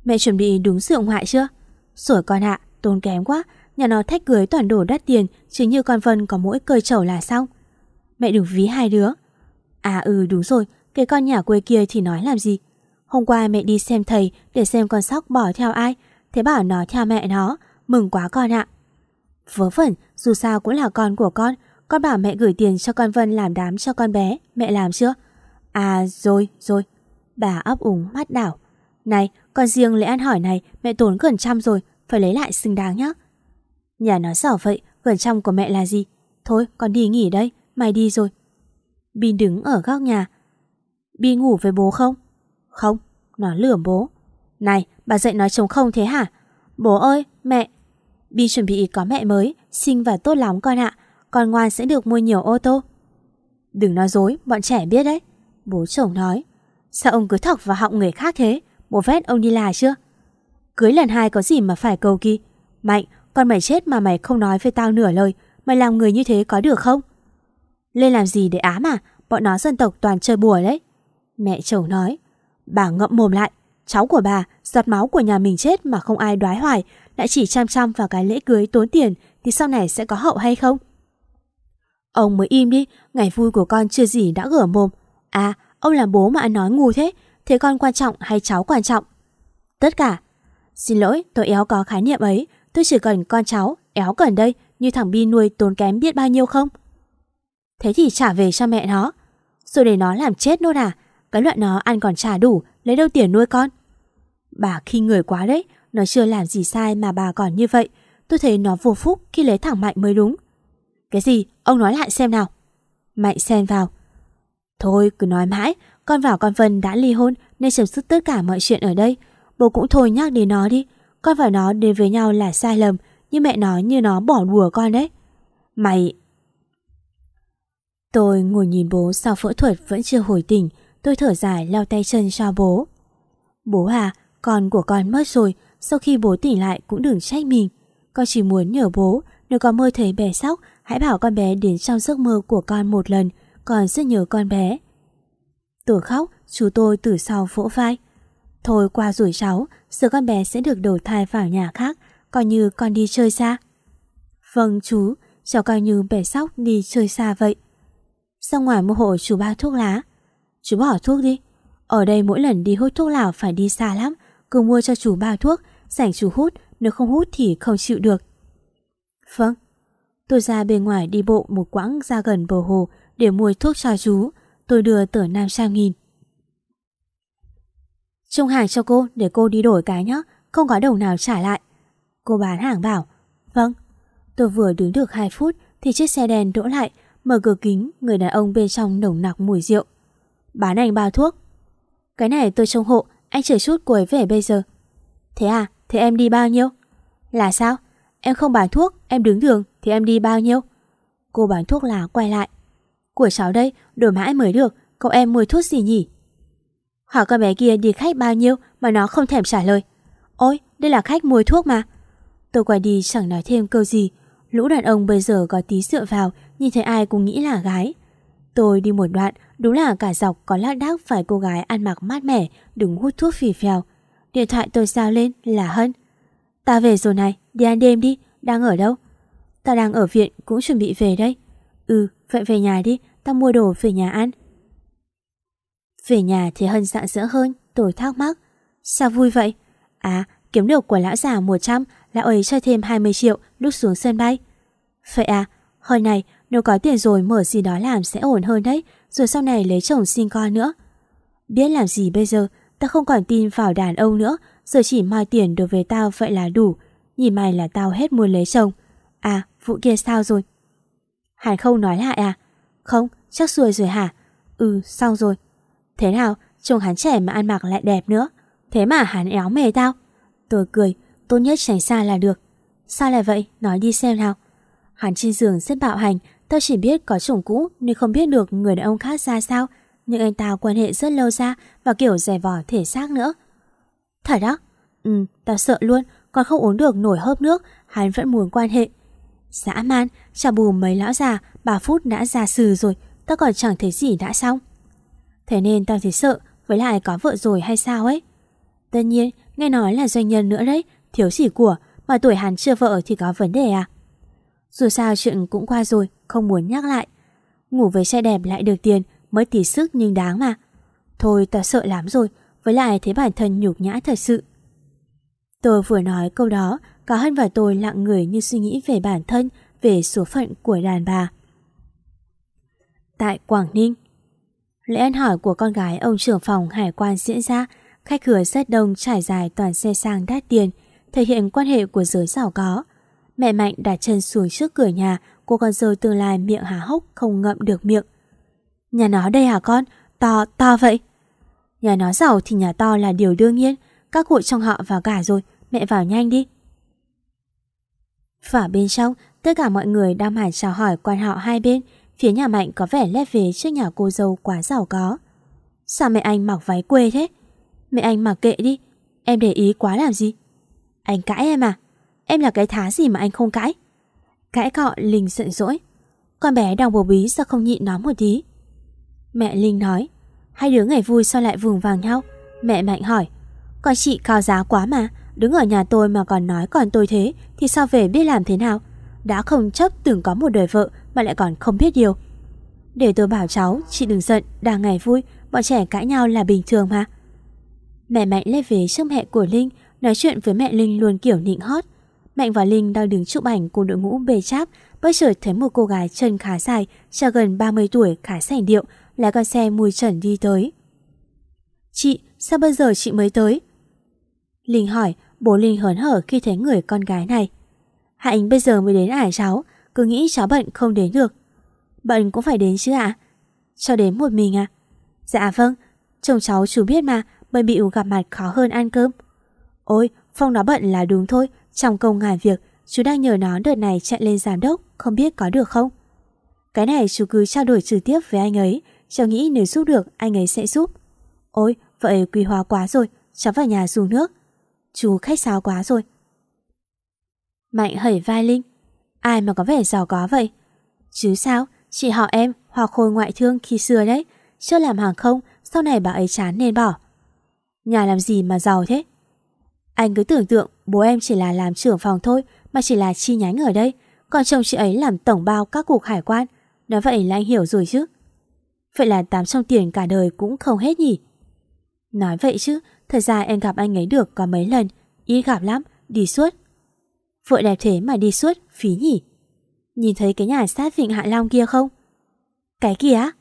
Speaker 2: Mẹ chuẩn bị đúng sự ngoại chưa? Rồi con ạ, tốn kém quá, nhà nó thách cưới toàn đồ đắt tiền, chứ như con Vân có mỗi cơi chầu là xong. Mẹ đừng ví hai đứa. À ừ đúng rồi, cái con nhà quê kia thì nói làm gì? Hôm qua mẹ đi xem thầy để xem con sóc bỏ theo ai, thế bảo nó theo mẹ nó, mừng quá con ạ. Vớ vẩn, dù sao cũng là con của con, con bảo mẹ gửi tiền cho con Vân làm đám cho con bé, mẹ làm chưa? À rồi, rồi. Bà ấp úng mắt đảo. Này, con riêng lễ ăn hỏi này mẹ tốn gần trăm rồi, phải lấy lại xứng đáng nhá. Nhà nó dở vậy, gần trong của mẹ là gì? Thôi, con đi nghỉ đây, mày đi rồi. Bin đứng ở góc nhà. Bin ngủ với bố không? Không, nó lửa bố. Này, bà dạy nói trống không thế hả? Bố ơi, mẹ. Bin chuẩn bị có mẹ mới, xinh và tốt lắm con ạ. Con ngoan sẽ được mua nhiều ô tô. Đừng nói dối, bọn trẻ biết đấy. Bố chồng nói. Sao ông cứ thọc vào họng người khác thế? Bố vét ông đi là chưa? Cưới lần hai có gì mà phải cầu kỳ? Mạnh, con mày chết mà mày không nói với tao nửa lời. Mày làm người như thế có được không? Lên làm gì để ám à? Bọn nó dân tộc toàn chơi bùa đấy. Mẹ chồng nói. Bà ngậm mồm lại. Cháu của bà, giọt máu của nhà mình chết mà không ai đoái hoài, lại chỉ chăm chăm vào cái lễ cưới tốn tiền thì sau này sẽ có hậu hay không? Ông mới im đi, ngày vui của con chưa gì đã gở mồm. À, ông làm bố mà ăn nói ngu thế, thế con quan trọng hay cháu quan trọng? Tất cả. Xin lỗi, tôi éo có khái niệm ấy, tôi chỉ cần con cháu, éo cần đây, như thằng Bi nuôi tốn kém biết bao nhiêu không? Thế thì trả về cho mẹ nó. Rồi để nó làm chết nốt à? Cái loại nó ăn còn trả đủ, lấy đâu tiền nuôi con? Bà khi người quá đấy, nó chưa làm gì sai mà bà còn như vậy. Tôi thấy nó vô phúc khi lấy thẳng Mạnh mới đúng. Cái gì? Ông nói lại xem nào. Mạnh xen vào. Thôi cứ nói mãi, con vào con Vân đã ly hôn nên chấm dứt tất cả mọi chuyện ở đây. Bố cũng thôi nhắc đến nó đi. Con và nó đến với nhau là sai lầm, nhưng mẹ nói như nó bỏ đùa con đấy. Mày... Tôi ngồi nhìn bố sau phẫu thuật vẫn chưa hồi tỉnh, tôi thở dài lao tay chân cho bố. Bố à, con của con mất rồi, sau khi bố tỉnh lại cũng đừng trách mình. Con chỉ muốn nhờ bố, nếu con mơ thấy bé sóc, hãy bảo con bé đến trong giấc mơ của con một lần, con rất nhớ con bé. Tôi khóc, chú tôi từ sau vỗ vai. Thôi qua rủi cháu, giờ con bé sẽ được đổi thai vào nhà khác, coi như con đi chơi xa. Vâng chú, cháu coi như bé sóc đi chơi xa vậy. Ra ngoài mua hộ chú ba thuốc lá. Chú bỏ thuốc đi. Ở đây mỗi lần đi hút thuốc lào phải đi xa lắm. Cứ mua cho chú ba thuốc, rảnh chú hút, nếu không hút thì không chịu được. Vâng. Tôi ra bên ngoài đi bộ một quãng ra gần bờ hồ để mua thuốc cho chú. Tôi đưa tờ 500 nghìn. Trông hàng cho cô để cô đi đổi cái nhé, không có đồng nào trả lại. Cô bán hàng bảo, vâng. Tôi vừa đứng được 2 phút thì chiếc xe đèn đỗ lại, mở cửa kính, người đàn ông bên trong nồng nặc mùi rượu. Bán anh bao thuốc. Cái này tôi trông hộ, anh chờ chút cô ấy về bây giờ. Thế à, thế em đi bao nhiêu? Là sao? Em không bán thuốc, em đứng đường thì em đi bao nhiêu? Cô bán thuốc là quay lại. Của cháu đây, đổi mãi mới được, cậu em mua thuốc gì nhỉ? Hỏi con bé kia đi khách bao nhiêu mà nó không thèm trả lời. Ôi, đây là khách mua thuốc mà. Tôi quay đi chẳng nói thêm câu gì. Lũ đàn ông bây giờ có tí dựa vào, nhìn thấy ai cũng nghĩ là gái. Tôi đi một đoạn, đúng là cả dọc có lác đác phải cô gái ăn mặc mát mẻ, đứng hút thuốc phì phèo. Điện thoại tôi sao lên là Hân. Ta về rồi này, đi ăn đêm đi, đang ở đâu? Ta đang ở viện cũng chuẩn bị về đây. Ừ, vậy về nhà đi, ta mua đồ về nhà ăn. Về nhà thì Hân dạng dỡ hơn, tôi thắc mắc. Sao vui vậy? À, kiếm được của lão già 100, lão ấy cho thêm 20 triệu lúc xuống sân bay. Vậy à, hồi này nếu có tiền rồi mở gì đó làm sẽ ổn hơn đấy, rồi sau này lấy chồng sinh con nữa. Biết làm gì bây giờ, ta không còn tin vào đàn ông nữa, giờ chỉ moi tiền đối với tao vậy là đủ. Nhìn mày là tao hết muốn lấy chồng. À, vụ kia sao rồi? Hàn không nói lại à? Không, chắc xuôi rồi hả? Ừ, xong rồi. Thế nào, trông hắn trẻ mà ăn mặc lại đẹp nữa. Thế mà hắn éo mề tao. Tôi cười, tốt nhất tránh xa là được. Sao lại vậy? Nói đi xem nào. Hắn trên giường rất bạo hành, tao chỉ biết có chồng cũ nên không biết được người đàn ông khác ra sao. Nhưng anh ta quan hệ rất lâu ra và kiểu rẻ vỏ thể xác nữa. Thật đó? Ừ, tao sợ luôn, còn không uống được nổi hớp nước, hắn vẫn muốn quan hệ. Dã man, chả bù mấy lão già, bà phút đã ra sừ rồi, tao còn chẳng thấy gì đã xong. Thế nên tao thấy sợ, với lại có vợ rồi hay sao ấy. Tất nhiên, nghe nói là doanh nhân nữa đấy, thiếu gì của, mà tuổi hắn chưa vợ thì có vấn đề à? Dù sao chuyện cũng qua rồi, không muốn nhắc lại. Ngủ với xe đẹp lại được tiền, mới tí sức nhưng đáng mà. Thôi tao sợ lắm rồi, với lại thấy bản thân nhục nhã thật sự. Tôi vừa nói câu đó, cả Hân và tôi lặng người như suy nghĩ về bản thân, về số phận của đàn bà. Tại Quảng Ninh Lễ ăn hỏi của con gái ông trưởng phòng hải quan diễn ra, khách cửa rất đông trải dài toàn xe sang đắt tiền, thể hiện quan hệ của giới giàu có. Mẹ Mạnh đặt chân xuống trước cửa nhà, cô con dâu tương lai miệng há hốc không ngậm được miệng. Nhà nó đây hả con? To, to vậy? Nhà nó giàu thì nhà to là điều đương nhiên, các cụ trong họ vào cả rồi, mẹ vào nhanh đi. Và bên trong, tất cả mọi người đang mải chào hỏi quan họ hai bên, phía nhà Mạnh có vẻ lép vế trước nhà cô dâu quá giàu có. Sao mẹ anh mặc váy quê thế? Mẹ anh mặc kệ đi, em để ý quá làm gì? Anh cãi em à? Em là cái thá gì mà anh không cãi? Cãi cọ Linh giận dỗi. Con bé đang bầu bí sao không nhịn nó một tí? Mẹ Linh nói, hai đứa ngày vui sao lại vùng vàng nhau? Mẹ Mạnh hỏi, con chị cao giá quá mà, đứng ở nhà tôi mà còn nói còn tôi thế thì sao về biết làm thế nào? Đã không chấp từng có một đời vợ mà lại còn không biết điều. Để tôi bảo cháu, chị đừng giận, đang ngày vui, bọn trẻ cãi nhau là bình thường mà. Mẹ Mạnh lên về trước mẹ của Linh, nói chuyện với mẹ Linh luôn kiểu nịnh hót. Mạnh và Linh đang đứng chụp ảnh cùng đội ngũ bề cháp, bất chợt thấy một cô gái chân khá dài, cho gần 30 tuổi, khá sành điệu, lái con xe mùi trần đi tới. Chị, sao bây giờ chị mới tới? Linh hỏi, bố Linh hớn hở khi thấy người con gái này. Hạnh bây giờ mới đến ải cháu, cứ nghĩ cháu bận không đến được. Bận cũng phải đến chứ ạ? À? Cho đến một mình à? Dạ vâng, chồng cháu chú biết mà, bận bịu gặp mặt khó hơn ăn cơm. Ôi, Phong nó bận là đúng thôi, trong công ngàn việc, chú đang nhờ nó đợt này chạy lên giám đốc, không biết có được không? Cái này chú cứ trao đổi trực tiếp với anh ấy, cháu nghĩ nếu giúp được anh ấy sẽ giúp. Ôi, vậy quý hóa quá rồi, cháu vào nhà dùng nước. Chú khách sáo quá rồi. Mạnh hẩy vai Linh. Ai mà có vẻ giàu có vậy? Chứ sao, chị họ em hoặc khôi ngoại thương khi xưa đấy. Chưa làm hàng không, sau này bà ấy chán nên bỏ. Nhà làm gì mà giàu thế? Anh cứ tưởng tượng bố em chỉ là làm trưởng phòng thôi mà chỉ là chi nhánh ở đây. Còn chồng chị ấy làm tổng bao các cục hải quan. Nói vậy là anh hiểu rồi chứ. Vậy là tám trong tiền cả đời cũng không hết nhỉ? Nói vậy chứ, thật ra em gặp anh ấy được có mấy lần, ít gặp lắm, đi suốt. Vợ đẹp thế mà đi suốt, phí nhỉ? Nhìn thấy cái nhà sát vịnh Hạ Long kia không? Cái kia á?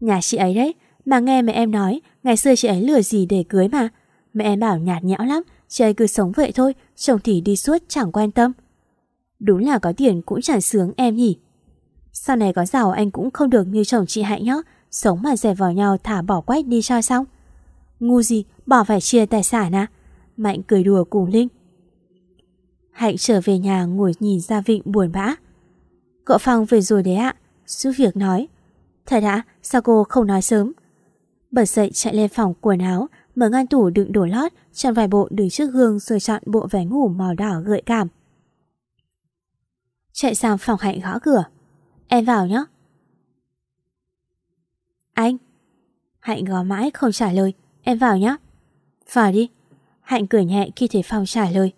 Speaker 2: Nhà chị ấy đấy, mà nghe mẹ em nói, ngày xưa chị ấy lừa gì để cưới mà. Mẹ em bảo nhạt nhẽo lắm, chị ấy cứ sống vậy thôi, chồng thì đi suốt chẳng quan tâm. Đúng là có tiền cũng chẳng sướng em nhỉ. Sau này có giàu anh cũng không được như chồng chị Hạnh nhá, sống mà dè vào nhau thả bỏ quách đi cho xong. Ngu gì, bỏ phải chia tài sản à? Mạnh cười đùa cùng Linh. Hạnh trở về nhà ngồi nhìn ra vịnh buồn bã. Cậu Phong về rồi đấy ạ, giúp việc nói. Thật đã, sao cô không nói sớm? Bật dậy chạy lên phòng quần áo, mở ngăn tủ đựng đồ lót, chọn vài bộ đứng trước gương rồi chọn bộ váy ngủ màu đỏ gợi cảm. Chạy sang phòng Hạnh gõ cửa. Em vào nhé. Anh. Hạnh gõ mãi không trả lời. Em vào nhé. Vào đi. Hạnh cười nhẹ khi thấy Phong trả lời.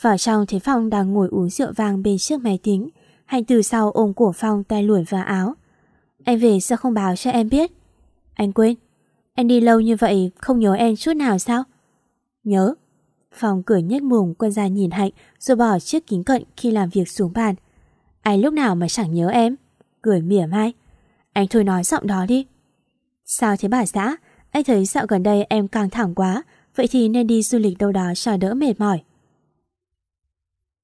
Speaker 2: Vào trong thấy Phong đang ngồi uống rượu vang bên chiếc máy tính. Hạnh từ sau ôm cổ Phong tay lủi vào áo. Anh về sao không báo cho em biết? Anh quên. Anh đi lâu như vậy không nhớ em chút nào sao? Nhớ. Phong cười nhếch mồm quay ra nhìn Hạnh rồi bỏ chiếc kính cận khi làm việc xuống bàn. Anh lúc nào mà chẳng nhớ em? Cười mỉa mai. Anh thôi nói giọng đó đi. Sao thế bà xã? Anh thấy dạo gần đây em căng thẳng quá, vậy thì nên đi du lịch đâu đó cho đỡ mệt mỏi.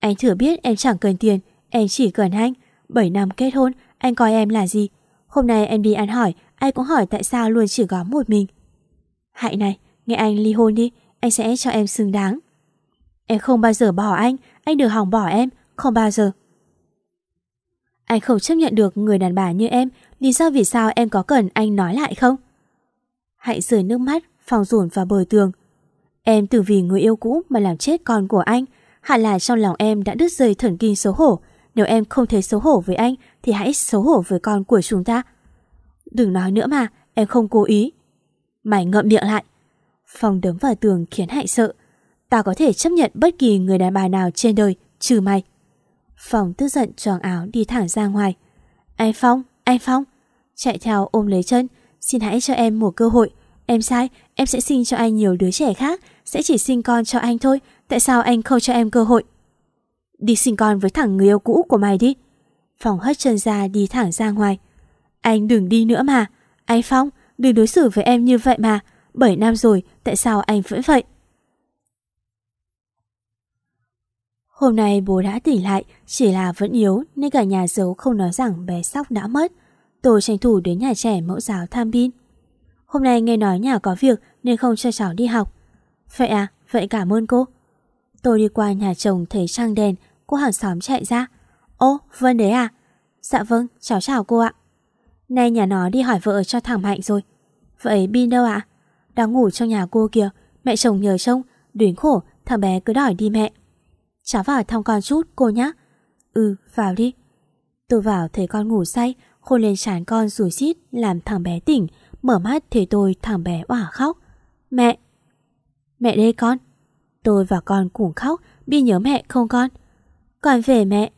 Speaker 2: Anh thừa biết em chẳng cần tiền, em chỉ cần anh. 7 năm kết hôn, anh coi em là gì? Hôm nay em đi ăn hỏi, ai cũng hỏi tại sao luôn chỉ có một mình. Hạnh này, nghe anh ly hôn đi, anh sẽ cho em xứng đáng. Em không bao giờ bỏ anh, anh đừng hỏng bỏ em, không bao giờ. Anh không chấp nhận được người đàn bà như em, lý do vì sao em có cần anh nói lại không? Hạnh rời nước mắt, phòng rủn vào bờ tường. Em từ vì người yêu cũ mà làm chết con của anh, hẳn là trong lòng em đã đứt rời thần kinh xấu hổ. Nếu em không thấy xấu hổ với anh, thì hãy xấu hổ với con của chúng ta. Đừng nói nữa mà, em không cố ý. Mày ngậm miệng lại. Phong đấm vào tường khiến Hạnh sợ. Ta có thể chấp nhận bất kỳ người đàn bà nào trên đời, trừ mày. Phong tức giận choàng áo đi thẳng ra ngoài. Anh Phong, anh Phong. Chạy theo ôm lấy chân, Xin hãy cho em một cơ hội Em sai, em sẽ sinh cho anh nhiều đứa trẻ khác sẽ chỉ sinh con cho anh thôi. Tại sao anh không cho em cơ hội? Đi sinh con với thằng người yêu cũ của mày đi. Phong hất chân ra đi thẳng ra ngoài. Anh đừng đi nữa mà. Anh Phong, đừng đối xử với em như vậy mà. 7 năm rồi, tại sao anh vẫn vậy? Hôm nay bố đã tỉnh lại Chỉ là vẫn yếu Nên cả nhà giấu không nói rằng bé Sóc đã mất. Tôi tranh thủ đến nhà trẻ mẫu giáo tham bin. Hôm nay nghe nói nhà có việc nên không cho cháu đi học. Vậy à, vậy cảm ơn cô. Tôi đi qua nhà chồng thấy trang đèn, cô hàng xóm chạy ra. Ô, Vân đấy à? Dạ vâng, cháu chào cô ạ. Nay nhà nó đi hỏi vợ cho thằng Mạnh rồi. Vậy Bin đâu ạ? Đang ngủ trong nhà cô kìa, mẹ chồng nhờ trông, đuyến khổ, thằng bé cứ đòi đi mẹ. Cháu vào thăm con chút, cô nhá. Ừ, vào đi. Tôi vào thấy con ngủ say, hôn lên trán con rủi xít làm thằng bé tỉnh, mở mắt thấy tôi thằng bé òa khóc. Mẹ! Mẹ đây con! Tôi và con cùng khóc, Bi nhớ mẹ không con? Con về mẹ!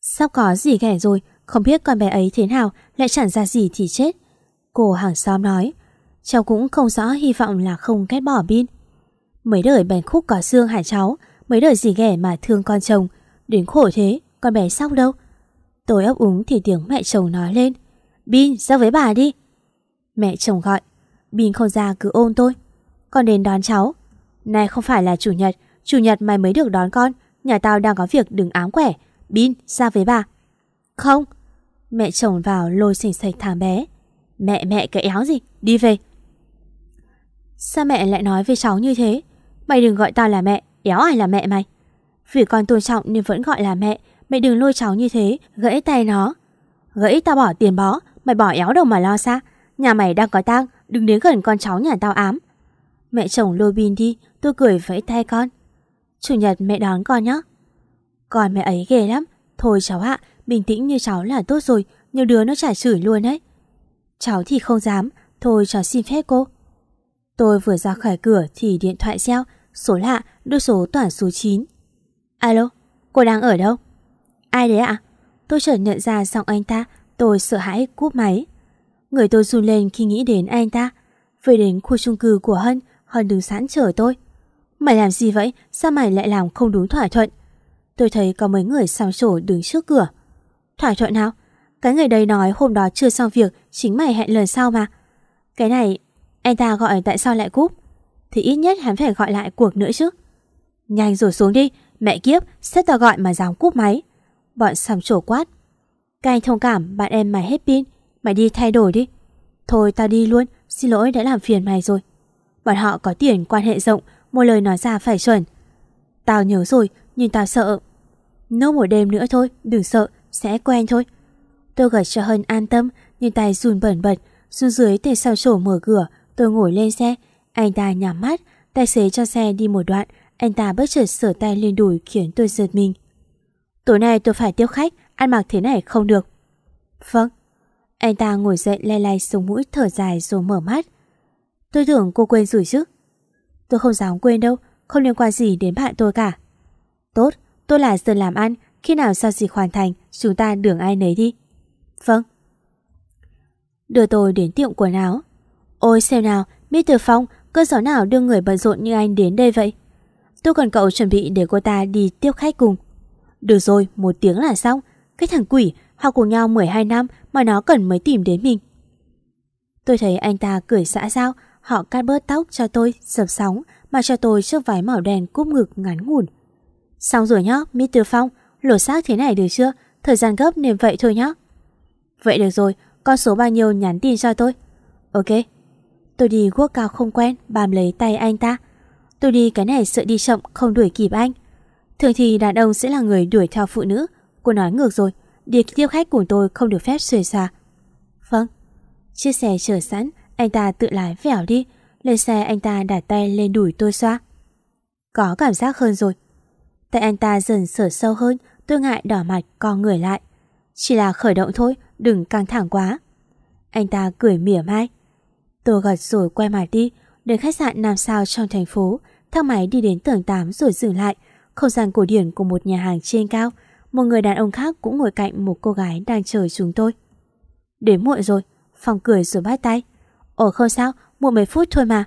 Speaker 2: Sắp có gì ghẻ rồi, không biết con bé ấy thế nào, lại chẳng ra gì thì chết. Cô hàng xóm nói, cháu cũng không rõ hy vọng là không ghét bỏ Bin. Mấy đời bèn khúc có xương hả cháu, mấy đời gì ghẻ mà thương con chồng, đến khổ thế, con bé sóc đâu? Tôi ấp úng thì tiếng mẹ chồng nói lên Bin ra với bà đi Mẹ chồng gọi Bin không ra cứ ôm tôi con đến đón cháu. Này không phải là chủ nhật. Chủ nhật mày mới được đón con. Nhà tao đang có việc đừng ám quẻ. Bin ra với bà Không. Mẹ chồng vào lôi xỉnh sạch thằng bé. Mẹ mẹ cái éo gì? Đi về. Sao mẹ lại nói với cháu như thế? Mày đừng gọi tao là mẹ. Éo ai là mẹ mày? Vì con tôn trọng nên vẫn gọi là mẹ. Mày đừng lôi cháu như thế, gãy tay nó. Gãy tao bỏ tiền bó, mày bỏ éo đâu mà lo xa. Nhà mày đang có tang, đừng đến gần con cháu nhà tao ám. Mẹ chồng lôi pin đi, tôi cười vẫy tay con. Chủ nhật mẹ đón con nhé. Còn mẹ ấy ghê lắm. Thôi cháu ạ, bình tĩnh như cháu là tốt rồi, nhiều đứa nó trả chửi luôn đấy. Cháu thì không dám, thôi cháu xin phép cô. Tôi vừa ra khỏi cửa thì điện thoại reo, số lạ, đưa số toàn số 9. Alo, cô đang ở đâu? Ai đấy ạ? Tôi chợt nhận ra giọng anh ta, tôi sợ hãi cúp máy. Người tôi run lên khi nghĩ đến anh ta. Về đến khu chung cư của Hân, Hân đứng sẵn chờ tôi. Mày làm gì vậy? Sao mày lại làm không đúng thỏa thuận? Tôi thấy có mấy người xào trổ đứng trước cửa. Thỏa thuận nào? Cái người đây nói hôm đó chưa xong việc, chính mày hẹn lần sau mà. Cái này, anh ta gọi tại sao lại cúp? Thì ít nhất hắn phải gọi lại cuộc nữa chứ. Nhanh rồi xuống đi, mẹ kiếp, sếp tao gọi mà dám cúp máy. Bọn xăm trổ quát. Các anh thông cảm, bạn em mày hết pin, mày đi thay đổi đi. Thôi tao đi luôn, xin lỗi đã làm phiền mày rồi. Bọn họ có tiền quan hệ rộng, một lời nói ra phải chuẩn. Tao nhớ rồi, nhưng tao sợ. Nốt một đêm nữa thôi, đừng sợ, sẽ quen thôi. Tôi gật cho Hân an tâm, nhưng tay run bẩn bật, xuống dưới tay sao sổ mở cửa, tôi ngồi lên xe. Anh ta nhắm mắt, tài xế cho xe đi một đoạn, anh ta bất chợt sửa tay lên đùi khiến tôi giật mình. Tối nay tôi phải tiếp khách, ăn mặc thế này không được. Vâng. Anh ta ngồi dậy lay lay sống mũi thở dài rồi mở mắt. Tôi tưởng cô quên rồi chứ. Tôi không dám quên đâu, không liên quan gì đến bạn tôi cả. Tốt, tôi là Sơn làm ăn, khi nào giao dịch hoàn thành, chúng ta đường ai nấy đi. Vâng. Đưa tôi đến tiệm quần áo. Ôi xem nào, Mr. Phong, cơ sở nào đưa người bận rộn như anh đến đây vậy? Tôi cần cậu chuẩn bị để cô ta đi tiếp khách cùng. Được rồi, một tiếng là xong. Cái thằng quỷ, học cùng nhau 12 năm mà nó cần mới tìm đến mình. Tôi thấy anh ta cười xã giao, họ cắt bớt tóc cho tôi, sập sóng, mà cho tôi chiếc váy màu đen cúp ngực ngắn ngủn. Xong rồi nhá, Mr. Phong, lột xác thế này được chưa? Thời gian gấp nên vậy thôi nhá. Vậy được rồi, con số bao nhiêu nhắn tin cho tôi. Ok. Tôi đi guốc cao không quen, bám lấy tay anh ta. Tôi đi cái này sợ đi chậm, không đuổi kịp anh. Thường thì đàn ông sẽ là người đuổi theo phụ nữ. Cô nói ngược rồi, Việc tiếp khách của tôi không được phép xuề xa. Vâng. Chiếc xe chờ sẵn, anh ta tự lái vẻo đi. Lên xe anh ta đặt tay lên đùi tôi xoa. Có cảm giác hơn rồi. Tay anh ta dần sở sâu hơn, tôi ngại đỏ mặt co người lại. Chỉ là khởi động thôi, đừng căng thẳng quá. Anh ta cười mỉa mai. Tôi gật rồi quay mặt đi, đến khách sạn Nam Sao trong thành phố, thang máy đi đến tầng 8 rồi dừng lại, không gian cổ điển của một nhà hàng trên cao. Một người đàn ông khác cũng ngồi cạnh một cô gái đang chờ chúng tôi. Đến muộn rồi, Phong cười rồi bắt tay. Ồ không sao, muộn mấy phút thôi mà.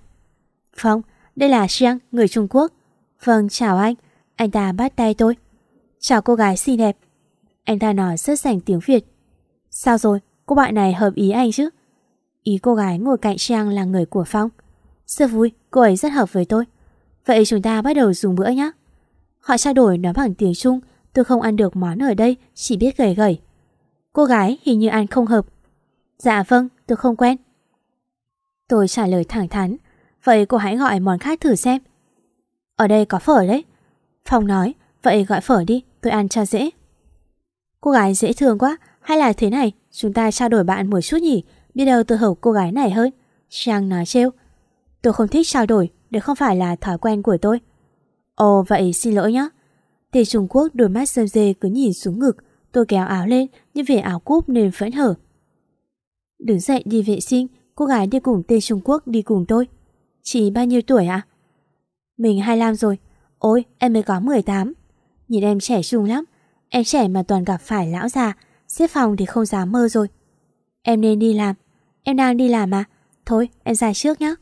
Speaker 2: Phong, đây là Xiang, người Trung Quốc. Vâng, chào anh. Anh ta bắt tay tôi. Chào cô gái xinh đẹp. Anh ta nói rất rành tiếng Việt. Sao rồi, cô bạn này hợp ý anh chứ? Ý cô gái ngồi cạnh Trang là người của Phong. Rất vui, cô ấy rất hợp với tôi. Vậy chúng ta bắt đầu dùng bữa nhé. Họ trao đổi nói bằng tiếng Trung, tôi không ăn được món ở đây, chỉ biết gầy gầy. Cô gái hình như ăn không hợp. Dạ vâng, tôi không quen. Tôi trả lời thẳng thắn, vậy cô hãy gọi món khác thử xem. Ở đây có phở đấy. Phong nói, vậy gọi phở đi, tôi ăn cho dễ. Cô gái dễ thương quá, hay là thế này, chúng ta trao đổi bạn một chút nhỉ, biết đâu tôi hợp cô gái này hơn. Trang nói trêu. Tôi không thích trao đổi, để không phải là thói quen của tôi. Ồ vậy xin lỗi nhé. Tề Trung Quốc đôi mắt sơm dê cứ nhìn xuống ngực, tôi kéo áo lên nhưng vì áo cúp nên vẫn hở. Đứng dậy đi vệ sinh, cô gái đi cùng tên Trung Quốc đi cùng tôi. Chị bao nhiêu tuổi ạ? À? Mình 25 rồi. Ôi, em mới có 18. Nhìn em trẻ trung lắm. Em trẻ mà toàn gặp phải lão già, xếp phòng thì không dám mơ rồi. Em nên đi làm. Em đang đi làm mà. Thôi, em ra trước nhé.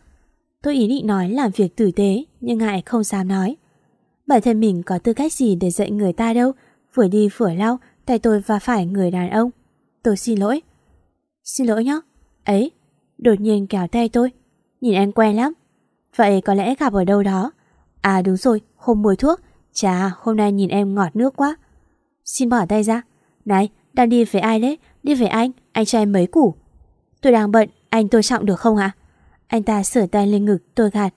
Speaker 2: Tôi ý định nói làm việc tử tế, nhưng ngại không dám nói. Bản thân mình có tư cách gì để dạy người ta đâu, vừa đi vừa lau, tay tôi và phải người đàn ông. Tôi xin lỗi. Xin lỗi nhé. Ấy, đột nhiên kéo tay tôi. Nhìn anh quen lắm. Vậy có lẽ gặp ở đâu đó. À đúng rồi, hôm mùi thuốc. Chà, hôm nay nhìn em ngọt nước quá. Xin bỏ tay ra. Này, đang đi với ai đấy? Đi với anh, anh cho em mấy củ. Tôi đang bận, anh tôi trọng được không ạ? Anh ta sửa tay lên ngực tôi gạt.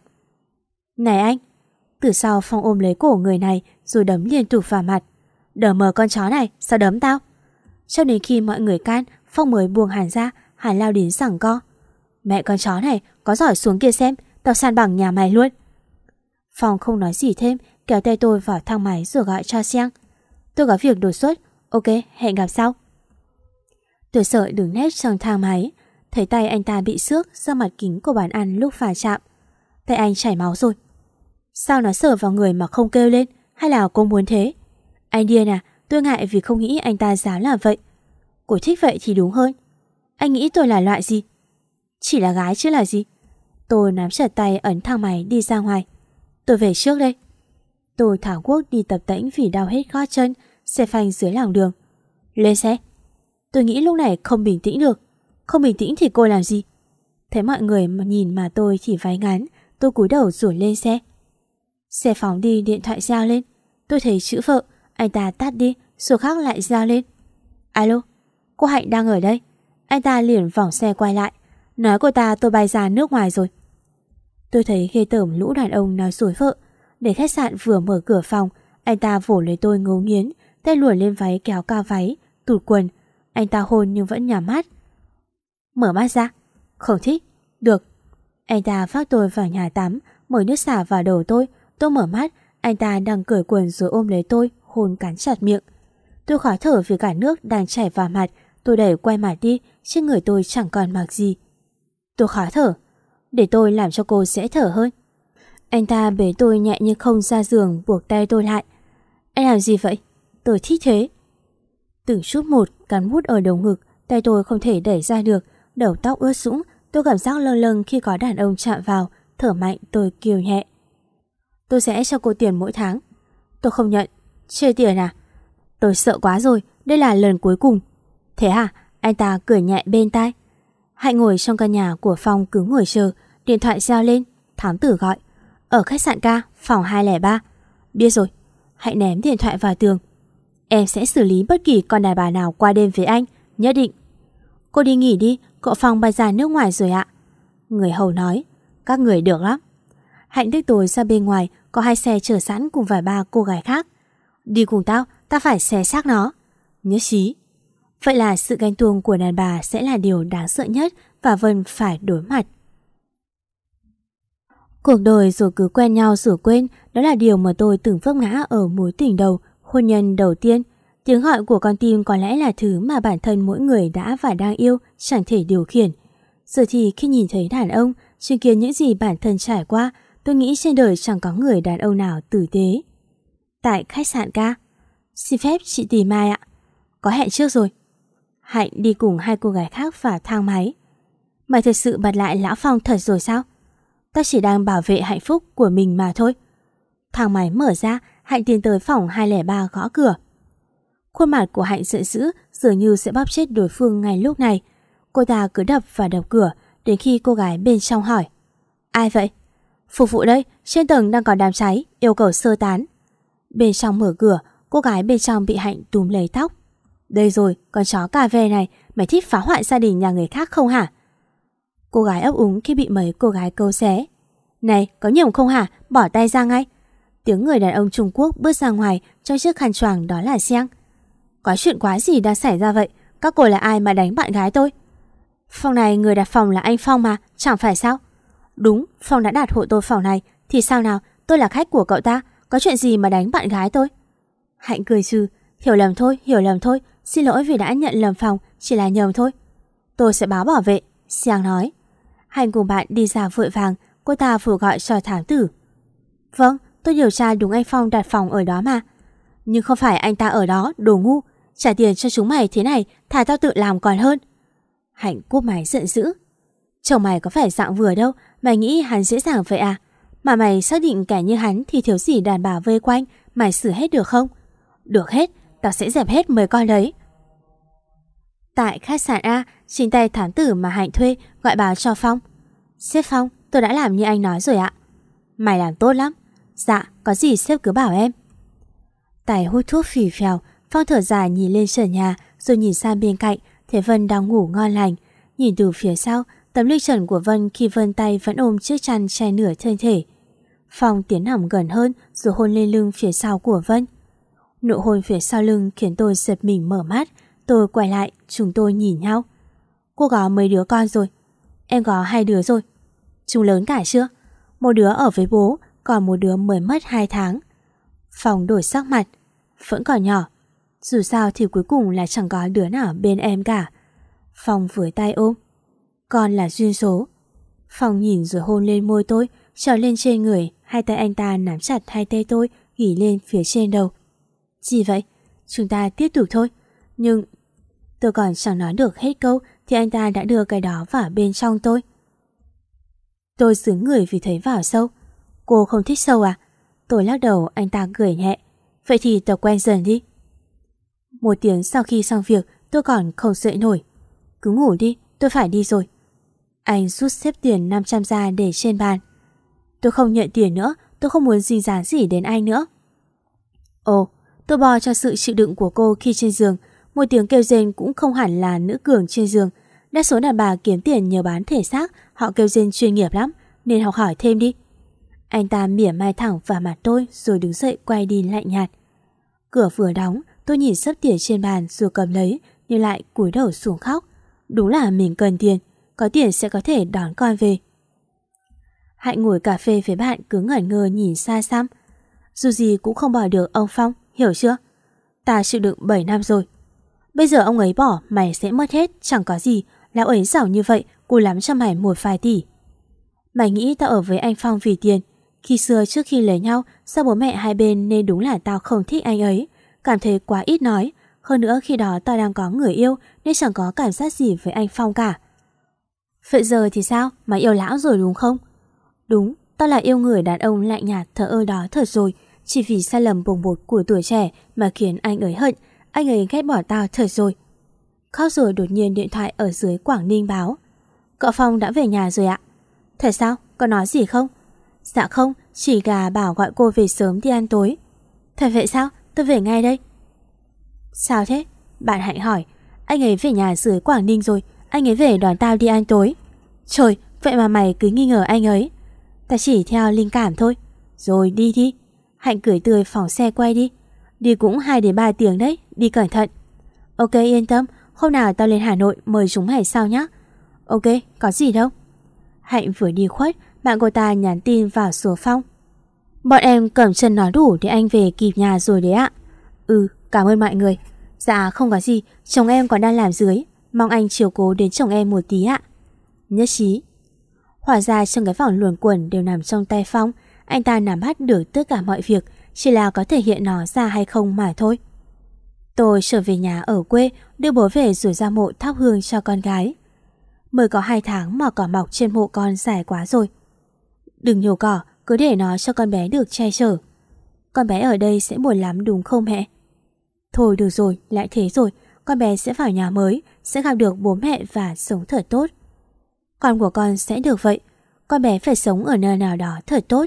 Speaker 2: Này anh! Từ sau Phong ôm lấy cổ người này rồi đấm liên tục vào mặt. Đờ mờ con chó này, sao đấm tao? Cho đến khi mọi người can, Phong mới buông hẳn ra, hẳn lao đến sẵn co. Mẹ con chó này, có giỏi xuống kia xem, tao san bằng nhà mày luôn. Phong không nói gì thêm, kéo tay tôi vào thang máy rồi gọi cho Xiang. Tôi có việc đột xuất, ok, hẹn gặp sau. Tôi sợ đứng nét trong thang máy, thấy tay anh ta bị xước do mặt kính của bàn ăn lúc phà chạm. Tay anh chảy máu rồi. Sao nó sờ vào người mà không kêu lên? Hay là cô muốn thế? Anh điên à, tôi ngại vì không nghĩ anh ta dám làm vậy. Cô thích vậy thì đúng hơn. Anh nghĩ tôi là loại gì? Chỉ là gái chứ là gì? Tôi nắm chặt tay ấn thang máy đi ra ngoài. Tôi về trước đây. Tôi thảo quốc đi tập tĩnh vì đau hết gót chân, xe phanh dưới lòng đường. Lên xe. Tôi nghĩ lúc này không bình tĩnh được. Không bình tĩnh thì cô làm gì? Thấy mọi người mà nhìn mà tôi chỉ váy ngắn, tôi cúi đầu rủi lên xe. Xe phóng đi điện thoại giao lên. Tôi thấy chữ vợ, anh ta tắt đi, số khác lại giao lên. Alo, cô Hạnh đang ở đây. Anh ta liền vòng xe quay lại. Nói cô ta tôi bay ra nước ngoài rồi. Tôi thấy ghê tởm lũ đàn ông nói dối vợ. Để khách sạn vừa mở cửa phòng, anh ta vỗ lấy tôi ngấu nghiến, tay luồn lên váy kéo cao váy, tụt quần. Anh ta hôn nhưng vẫn nhắm mắt. Mở mắt ra. Không thích. Được. Anh ta phát tôi vào nhà tắm, mở nước xả vào đầu tôi. Tôi mở mắt, anh ta đang cởi quần rồi ôm lấy tôi, hôn cắn chặt miệng. Tôi khó thở vì cả nước đang chảy vào mặt, tôi đẩy quay mặt đi, trên người tôi chẳng còn mặc gì. Tôi khó thở, để tôi làm cho cô dễ thở hơn. Anh ta bế tôi nhẹ như không ra giường buộc tay tôi lại. Anh làm gì vậy? Tôi thích thế. Từng chút một cắn bút ở đầu ngực, tay tôi không thể đẩy ra được, đầu tóc ướt sũng, tôi cảm giác lâng lâng khi có đàn ông chạm vào, thở mạnh tôi kiều nhẹ. Tôi sẽ cho cô tiền mỗi tháng. Tôi không nhận. Chê tiền à? Tôi sợ quá rồi, đây là lần cuối cùng. Thế à? Anh ta cười nhẹ bên tai. Hạnh ngồi trong căn nhà của Phong cứ ngồi chờ, điện thoại reo lên, thám tử gọi. Ở khách sạn ca, phòng 203. Biết rồi. Hạnh ném điện thoại vào tường. Em sẽ xử lý bất kỳ con đàn bà nào qua đêm với anh, nhất định. Cô đi nghỉ đi, cậu Phong bay ra nước ngoài rồi ạ. Người hầu nói, các người được lắm. Hạnh đích tôi ra bên ngoài, có hai xe chở sẵn cùng vài ba cô gái khác. Đi cùng tao, ta phải xé xác nó. Nhất trí. Vậy là sự ganh tuông của đàn bà sẽ là điều đáng sợ nhất và Vân phải đối mặt. Cuộc đời rồi cứ quen nhau rồi quên, đó là điều mà tôi từng vấp ngã ở mối tình đầu, hôn nhân đầu tiên. Tiếng gọi của con tim có lẽ là thứ mà bản thân mỗi người đã và đang yêu chẳng thể điều khiển. Giờ thì khi nhìn thấy đàn ông, chứng kiến những gì bản thân trải qua, tôi nghĩ trên đời chẳng có người đàn ông nào tử tế. Tại khách sạn ca, xin phép chị tìm Mai ạ. Có hẹn trước rồi. Hạnh đi cùng hai cô gái khác vào thang máy. Mày thật sự bật lại Lão Phong thật rồi sao? Ta chỉ đang bảo vệ hạnh phúc của mình mà thôi. Thang máy mở ra, Hạnh tiến tới phòng 203 gõ cửa. Khuôn mặt của Hạnh giận dữ dường như sẽ bóp chết đối phương ngay lúc này. Cô ta cứ đập và đập cửa đến khi cô gái bên trong hỏi. Ai vậy? Phục vụ đây, trên tầng đang có đám cháy, yêu cầu sơ tán. Bên trong mở cửa, cô gái bên trong bị Hạnh túm lấy tóc. Đây rồi, con chó cà về này, mày thích phá hoại gia đình nhà người khác không hả? Cô gái ấp úng khi bị mấy cô gái câu xé. Này, có nhầm không hả? Bỏ tay ra ngay. Tiếng người đàn ông Trung Quốc bước ra ngoài trong chiếc khăn choàng đó là xiang. Có chuyện quá gì đang xảy ra vậy? Các cô là ai mà đánh bạn gái tôi? Phòng này người đặt phòng là anh Phong mà, chẳng phải sao? Đúng, Phong đã đặt hộ tôi phòng này, thì sao nào, tôi là khách của cậu ta, có chuyện gì mà đánh bạn gái tôi? Hạnh cười trừ, hiểu lầm thôi, hiểu lầm thôi, xin lỗi vì đã nhận lầm phòng, chỉ là nhầm thôi. Tôi sẽ báo bảo vệ, Siang nói. Hạnh cùng bạn đi ra vội vàng, cô ta vừa gọi cho thám tử. Vâng, tôi điều tra đúng anh Phong đặt phòng ở đó mà. Nhưng không phải anh ta ở đó, đồ ngu. Trả tiền cho chúng mày thế này, thà tao tự làm còn hơn. Hạnh cúp máy giận dữ. Chồng mày có phải dạng vừa đâu, mày nghĩ hắn dễ dàng vậy à? Mà mày xác định kẻ như hắn thì thiếu gì đàn bà vây quanh, mày xử hết được không? Được hết, tao sẽ dẹp hết 10 con đấy. Tại khách sạn A, chính tay thám tử mà Hạnh thuê gọi báo cho Phong. Sếp Phong, tôi đã làm như anh nói rồi ạ. Mày làm tốt lắm. Dạ, có gì sếp cứ bảo em. Tài hút thuốc phì phèo, Phong thở dài nhìn lên trần nhà rồi nhìn sang bên cạnh, thấy Vân đang ngủ ngon lành. Nhìn từ phía sau, tấm lưng trần của Vân khi Vân tay vẫn ôm chiếc chăn che nửa thân thể. Phong tiến hẳn gần hơn rồi hôn lên lưng phía sau của Vân. Nụ hôn phía sau lưng khiến tôi giật mình mở mắt. Tôi quay lại, chúng tôi nhìn nhau. Cô có mấy đứa con rồi? Em có hai đứa rồi. Chúng lớn cả chưa? Một đứa ở với bố, còn một đứa mới mất hai tháng. Phong đổi sắc mặt. Vẫn còn nhỏ. Dù sao thì cuối cùng là chẳng có đứa nào bên em cả. Phong với tay ôm. Con là duyên số. Phong nhìn rồi hôn lên môi tôi, trèo lên trên người, hai tay anh ta nắm chặt hai tay tôi, gỉ lên phía trên đầu. Gì vậy? Chúng ta tiếp tục thôi. Nhưng tôi còn chẳng nói được hết câu thì anh ta đã đưa cái đó vào bên trong tôi. Tôi sướng người vì thấy vào sâu. Cô không thích sâu à? Tôi lắc đầu anh ta cười nhẹ. Vậy thì tập quen dần đi. Một tiếng sau khi xong việc tôi còn không dậy nổi. Cứ ngủ đi, tôi phải đi rồi. Anh rút xếp tiền 500 ra để trên bàn. Tôi không nhận tiền nữa, tôi không muốn gì dán gì đến anh nữa. Ồ, tôi bò cho sự chịu đựng của cô khi trên giường. Một tiếng kêu rên cũng không hẳn là nữ cường trên giường. Đa số đàn bà kiếm tiền nhờ bán thể xác, họ kêu rên chuyên nghiệp lắm, nên học hỏi thêm đi. Anh ta mỉa mai thẳng vào mặt tôi rồi đứng dậy quay đi lạnh nhạt. Cửa vừa đóng, tôi nhìn sấp tiền trên bàn rồi cầm lấy, nhưng lại cúi đầu xuống khóc. Đúng là mình cần tiền, có tiền sẽ có thể đón con về. Hạnh ngồi cà phê với bạn cứ ngẩn ngơ nhìn xa xăm. Dù gì cũng không bỏ được ông Phong, hiểu chưa? Ta chịu đựng 7 năm rồi. Bây giờ ông ấy bỏ, mày sẽ mất hết, chẳng có gì. Lão ấy giàu như vậy, cù lắm cho mày một vài tỷ. Mày nghĩ tao ở với anh Phong vì tiền. Khi xưa trước khi lấy nhau, sao bố mẹ hai bên nên đúng là tao không thích anh ấy. Cảm thấy quá ít nói. Hơn nữa khi đó tao đang có người yêu nên chẳng có cảm giác gì với anh Phong cả. Vậy giờ thì sao? Mày yêu lão rồi đúng không? Đúng, tao là yêu người đàn ông lạnh nhạt thở ơ đó thật rồi. Chỉ vì sai lầm bồng bột của tuổi trẻ mà khiến anh ấy hận. Anh ấy ghét bỏ tao thật rồi. Khóc rồi đột nhiên điện thoại ở dưới Quảng Ninh báo. Cậu Phong đã về nhà rồi ạ. Thật sao? Có nói gì không? Dạ không, chỉ gà bảo gọi cô về sớm đi ăn tối. Thật vậy sao? Tôi về ngay đây. Sao thế? Bạn Hạnh hỏi. Anh ấy về nhà dưới Quảng Ninh rồi. Anh ấy về đón tao đi ăn tối. Trời, vậy mà mày cứ nghi ngờ anh ấy. Ta chỉ theo linh cảm thôi. Rồi đi đi. Hạnh cười tươi phỏng xe quay đi. Đi cũng 2 đến 3 tiếng đấy, đi cẩn thận. Ok yên tâm, hôm nào tao lên Hà Nội mời chúng mày sao nhá. Ok, có gì đâu. Hạnh vừa đi khuất, bạn cô ta nhắn tin vào sổ phong. Bọn em cầm chân nói đủ để anh về kịp nhà rồi đấy ạ. Ừ, cảm ơn mọi người. Dạ không có gì, chồng em còn đang làm dưới. Mong anh chiều cố đến chồng em một tí ạ. Nhất trí. Hỏa ra trong cái vòng luồn quẩn đều nằm trong tay Phong. Anh ta nắm bắt được tất cả mọi việc, chỉ là có thể hiện nó ra hay không mà thôi. Tôi trở về nhà ở quê, đưa bố về rồi ra mộ thắp hương cho con gái. Mới có hai tháng mà cỏ mọc trên mộ con dài quá rồi. Đừng nhổ cỏ, cứ để nó cho con bé được che chở. Con bé ở đây sẽ buồn lắm đúng không mẹ? Thôi được rồi, lại thế rồi, con bé sẽ vào nhà mới, sẽ gặp được bố mẹ và sống thật tốt. Con của con sẽ được vậy, con bé phải sống ở nơi nào đó thật tốt.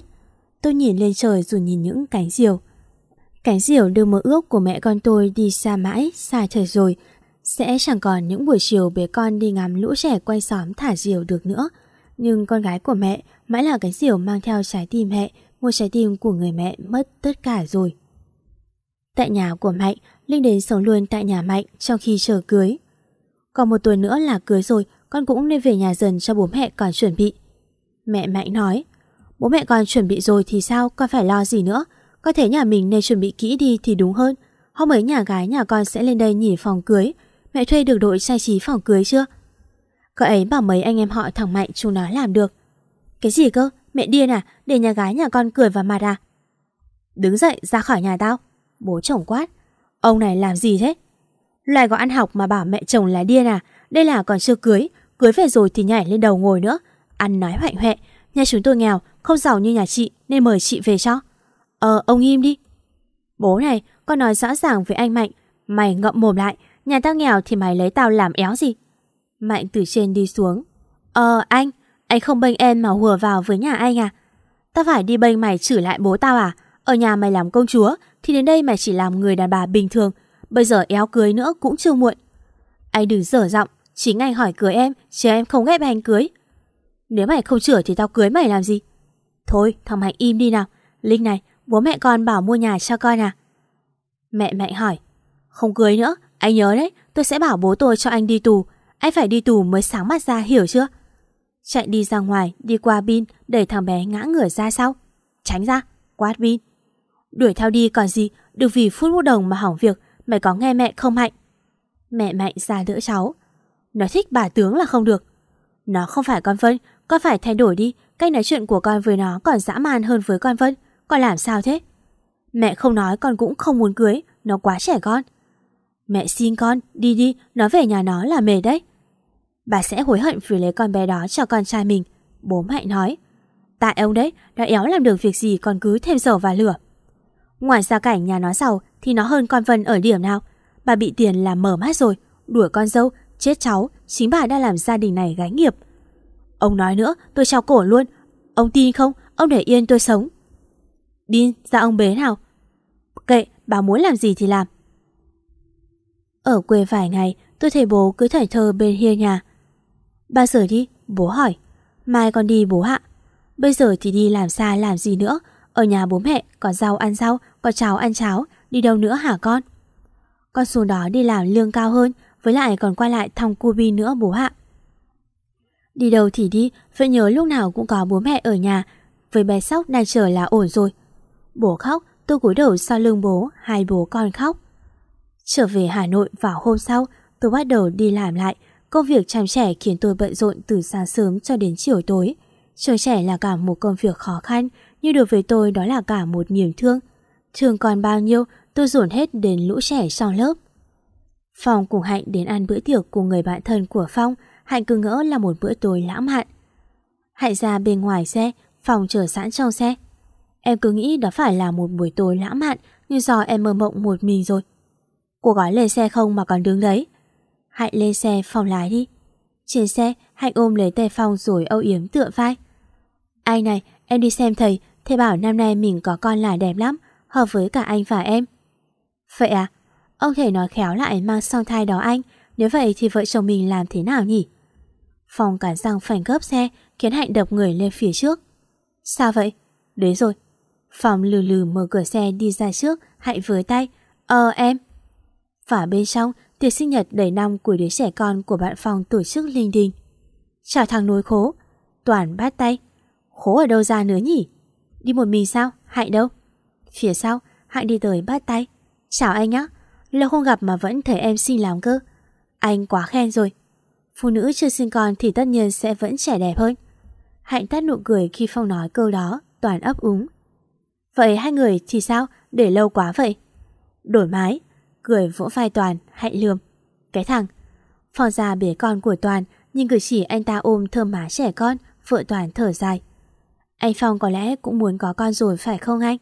Speaker 2: Tôi nhìn lên trời rồi nhìn những cánh diều. Cánh diều đưa mơ ước của mẹ con tôi đi xa mãi, xa trời rồi, sẽ chẳng còn những buổi chiều bé con đi ngắm lũ trẻ quay xóm thả diều được nữa. Nhưng con gái của mẹ mãi là cánh diều mang theo trái tim mẹ, một trái tim của người mẹ mất tất cả rồi. Tại nhà của Mạnh, Linh đến sống luôn tại nhà Mạnh trong khi chờ cưới. Còn một tuần nữa là cưới rồi, con cũng nên về nhà dần cho bố mẹ còn chuẩn bị. Mẹ Mạnh nói, bố mẹ con chuẩn bị rồi thì sao, con phải lo gì nữa. Có thể nhà mình nên chuẩn bị kỹ đi thì đúng hơn. Hôm ấy nhà gái nhà con sẽ lên đây nhìn phòng cưới. Mẹ thuê được đội trang trí phòng cưới chưa? Cậu ấy bảo mấy anh em họ thẳng Mạnh chúng nó làm được. Cái gì cơ? Mẹ điên à? Để nhà gái nhà con cười vào mặt à? Đứng dậy ra khỏi nhà tao. Bố chồng quát. Ông này làm gì thế? Loài có ăn học mà bảo mẹ chồng là điên à? Đây là còn chưa cưới. Cưới về rồi thì nhảy lên đầu ngồi nữa. Ăn nói hoạnh hoẹ. Nhà chúng tôi nghèo, không giàu như nhà chị nên mời chị về cho. Ờ, ông im đi. Bố này, con nói rõ ràng với anh Mạnh. Mày ngậm mồm lại. Nhà tao nghèo thì mày lấy tao làm éo gì? Mạnh từ trên đi xuống. Ờ, anh, anh không bênh em mà hùa vào với nhà anh à? Tao phải đi bênh mày chửi lại bố tao à? Ở nhà mày làm công chúa thì đến đây mày chỉ làm người đàn bà bình thường. Bây giờ éo cưới nữa cũng chưa muộn. Anh đừng dở giọng, chính anh hỏi cưới em, chứ em không ghép anh cưới. Nếu mày không chửa thì tao cưới mày làm gì? Thôi, thằng Mạnh im đi nào. Linh này, bố mẹ con bảo mua nhà cho con à? Mẹ Mạnh hỏi. Không cưới nữa, anh nhớ đấy, tôi sẽ bảo bố tôi cho anh đi tù. Anh phải đi tù mới sáng mắt ra, hiểu chưa? Chạy đi ra ngoài, đi qua bin, đẩy thằng bé ngã ngửa ra sau. Tránh ra, quát bin. Đuổi theo đi còn gì, được vì phút một đồng mà hỏng việc, mày có nghe mẹ không Mạnh? Mẹ Mạnh ra đỡ cháu. Nó thích bà tướng là không được. Nó không phải con Vân, con phải thay đổi đi, cách nói chuyện của con với nó còn dã man hơn với con Vân. Con làm sao thế? Mẹ không nói con cũng không muốn cưới, nó quá trẻ con. Mẹ xin con, đi đi, nó về nhà nó là mệt đấy. Bà sẽ hối hận vì lấy con bé đó cho con trai mình. Bố mẹ nói. Tại ông đấy, đã éo làm được việc gì còn cứ thêm dầu và lửa. Ngoài gia cảnh nhà nó giàu thì nó hơn con Vân ở điểm nào. Bà bị tiền làm mở mắt rồi, đuổi con dâu, chết cháu, chính bà đã làm gia đình này gánh nghiệp. Ông nói nữa, tôi trao cổ luôn. Ông tin không? Ông để yên tôi sống. Bin, ra ông bế nào. Kệ, bà muốn làm gì thì làm. Ở quê vài ngày, tôi thấy bố cứ thảy thơ bên hiên nhà. Ba giờ đi, bố hỏi. Mai con đi bố ạ. Bây giờ thì đi làm xa làm gì nữa. Ở nhà bố mẹ, có rau ăn rau, có cháo ăn cháo. Đi đâu nữa hả con? Con xuống đó đi làm lương cao hơn, với lại còn quay lại thăm cubi nữa bố ạ. Đi đâu thì đi, phải nhớ lúc nào cũng có bố mẹ ở nhà. Với bé Sóc đang chờ là ổn rồi. Bố khóc, tôi cúi đầu sau lưng bố, hai bố con khóc. Trở về Hà Nội vào hôm sau, tôi bắt đầu đi làm lại. Công việc chăm trẻ khiến tôi bận rộn từ sáng sớm cho đến chiều tối. Chờ trẻ là cả một công việc khó khăn, nhưng đối với tôi đó là cả một niềm thương. Trường còn bao nhiêu, tôi dồn hết đến lũ trẻ trong lớp. Phong cùng Hạnh đến ăn bữa tiệc cùng người bạn thân của Phong, Hạnh cứ ngỡ là một bữa tối lãng mạn. Hạnh ra bên ngoài xe, phòng chờ sẵn trong xe. Em cứ nghĩ đó phải là một buổi tối lãng mạn, nhưng do em mơ mộng một mình rồi. Cô gói lên xe không mà còn đứng đấy. Hạnh lên xe phòng lái đi. Trên xe, Hạnh ôm lấy tay Phong rồi âu yếm tựa vai. Anh này, em đi xem thầy, thầy bảo năm nay mình có con là đẹp lắm, hợp với cả anh và em. Vậy à? Ông thầy nói khéo lại mang song thai đó anh, nếu vậy thì vợ chồng mình làm thế nào nhỉ? Phong cản răng phảnh gấp xe, khiến Hạnh đập người lên phía trước. Sao vậy? Đến rồi. Phong lừ lừ mở cửa xe đi ra trước, Hạnh với tay. Ờ em. Và bên trong, tiệc sinh nhật đầy năm của đứa trẻ con của bạn Phong tổ chức linh đình. Chào thằng nối khố. Toàn bắt tay. Khố ở đâu ra nữa nhỉ? Đi một mình sao? Hạnh đâu? Phía sau, Hạnh đi tới bắt tay. Chào anh nhá. Lâu không gặp mà vẫn thấy em xinh lắm cơ. Anh quá khen rồi. Phụ nữ chưa sinh con thì tất nhiên sẽ vẫn trẻ đẹp hơn. Hạnh tắt nụ cười khi Phong nói câu đó, toàn ấp úng. Vậy hai người thì sao? Để lâu quá vậy. Đổi mái, cười vỗ vai Toàn, hạnh lườm. Cái thằng. Phong ra bế con của Toàn, nhưng cử chỉ anh ta ôm thơm má trẻ con, vợ Toàn thở dài. Anh Phong có lẽ cũng muốn có con rồi phải không anh?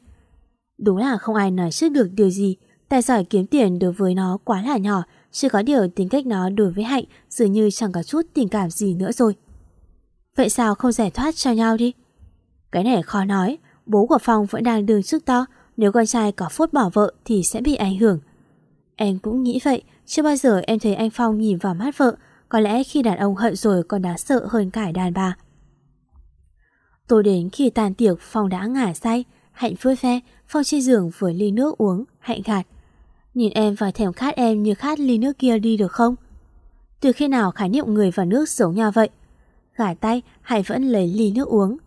Speaker 2: Đúng là không ai nói trước được điều gì, tài giỏi kiếm tiền đối với nó quá là nhỏ, chỉ có điều tính cách nó đối với Hạnh dường như chẳng có chút tình cảm gì nữa rồi. Vậy sao không giải thoát cho nhau đi? Cái này khó nói, bố của Phong vẫn đang đường trước to, nếu con trai có phốt bỏ vợ thì sẽ bị ảnh hưởng. Em cũng nghĩ vậy, chưa bao giờ em thấy anh Phong nhìn vào mắt vợ, có lẽ khi đàn ông hận rồi còn đáng sợ hơn cả đàn bà. Tôi đến khi tàn tiệc Phong đã ngả say, Hạnh vui ve, Phong trên giường với ly nước uống, Hạnh gạt. Nhìn em và thèm khát em như khát ly nước kia đi được không? Từ khi nào khái niệm người và nước giống nhau vậy? Gải tay, Hạnh vẫn lấy ly nước uống.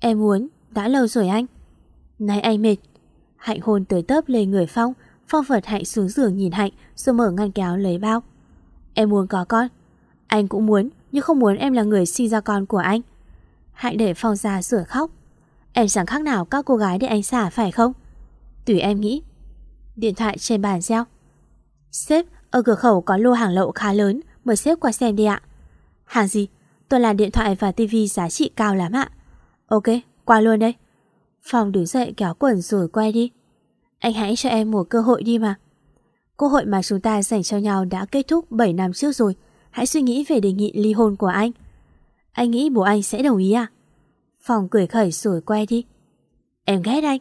Speaker 2: Em muốn, đã lâu rồi anh. nay anh mệt. Hạnh hôn tới tấp lên người Phong, Phong vật Hạnh xuống giường nhìn Hạnh rồi mở ngăn kéo lấy bao. Em muốn có con. Anh cũng muốn, nhưng không muốn em là người sinh ra con của anh. Hạnh để Phong ra sửa khóc. Em chẳng khác nào các cô gái để anh xả phải không? Tùy em nghĩ. Điện thoại trên bàn reo. Sếp, ở cửa khẩu có lô hàng lậu khá lớn, mời sếp qua xem đi ạ. Hàng gì? Tôi là điện thoại và tivi giá trị cao lắm ạ. Ok, qua luôn đây. Phong đứng dậy kéo quần rồi quay đi. Anh hãy cho em một cơ hội đi mà. Cơ hội mà chúng ta dành cho nhau đã kết thúc 7 năm trước rồi. Hãy suy nghĩ về đề nghị ly hôn của anh. Anh nghĩ bố anh sẽ đồng ý à? Phòng cười khẩy rồi quay đi. Em ghét anh.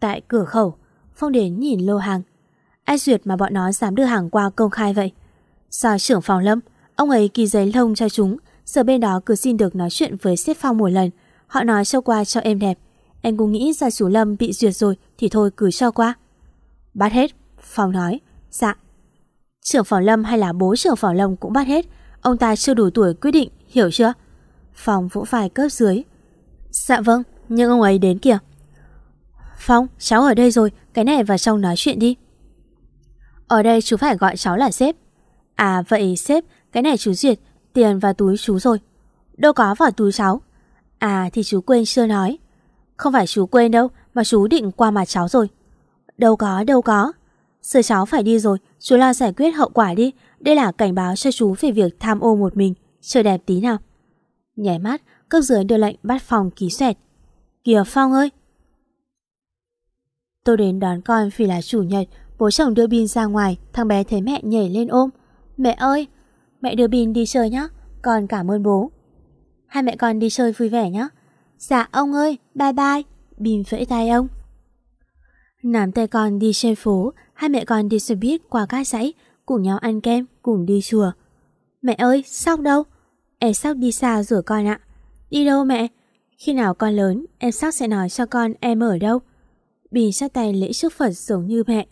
Speaker 2: Tại cửa khẩu, Phong đến nhìn lô hàng. Ai duyệt mà bọn nó dám đưa hàng qua công khai vậy? Sao trưởng phòng lâm, ông ấy ký giấy lông cho chúng, giờ bên đó cứ xin được nói chuyện với xếp Phong một lần. Họ nói cho qua cho em đẹp. Em cũng nghĩ ra chủ lâm bị duyệt rồi thì thôi cứ cho qua. Bắt hết, Phong nói. Dạ. Trưởng phòng lâm hay là bố trưởng phòng lâm cũng bắt hết. Ông ta chưa đủ tuổi quyết định, hiểu chưa? Phong vỗ vai cấp dưới. Dạ vâng, nhưng ông ấy đến kìa. Phong, cháu ở đây rồi, cái này vào trong nói chuyện đi. Ở đây chú phải gọi cháu là sếp. À vậy sếp, cái này chú duyệt, tiền vào túi chú rồi. Đâu có vào túi cháu. À thì chú quên chưa nói. Không phải chú quên đâu, mà chú định qua mặt cháu rồi. Đâu có, đâu có. Giờ cháu phải đi rồi, chú lo giải quyết hậu quả đi. Đây là cảnh báo cho chú về việc tham ô một mình. Trời đẹp tí nào. Nhảy mắt, cấp dưới đưa lệnh bắt Phong ký xoẹt. Kìa Phong ơi! Tôi đến đón con vì là chủ nhật, bố chồng đưa Bin ra ngoài, thằng bé thấy mẹ nhảy lên ôm. Mẹ ơi! Mẹ đưa Bin đi chơi nhé, con cảm ơn bố. Hai mẹ con đi chơi vui vẻ nhé. Dạ ông ơi, bye bye. Bin vẫy tay ông. Nắm tay con đi trên phố, hai mẹ con đi xe buýt qua các dãy, cùng nhau ăn kem, cùng đi chùa. Mẹ ơi, Sóc đâu? Em Sóc đi xa rồi con ạ. Đi đâu mẹ? Khi nào con lớn, em Sóc sẽ nói cho con em ở đâu. Bì sát tay lễ trước Phật giống như mẹ.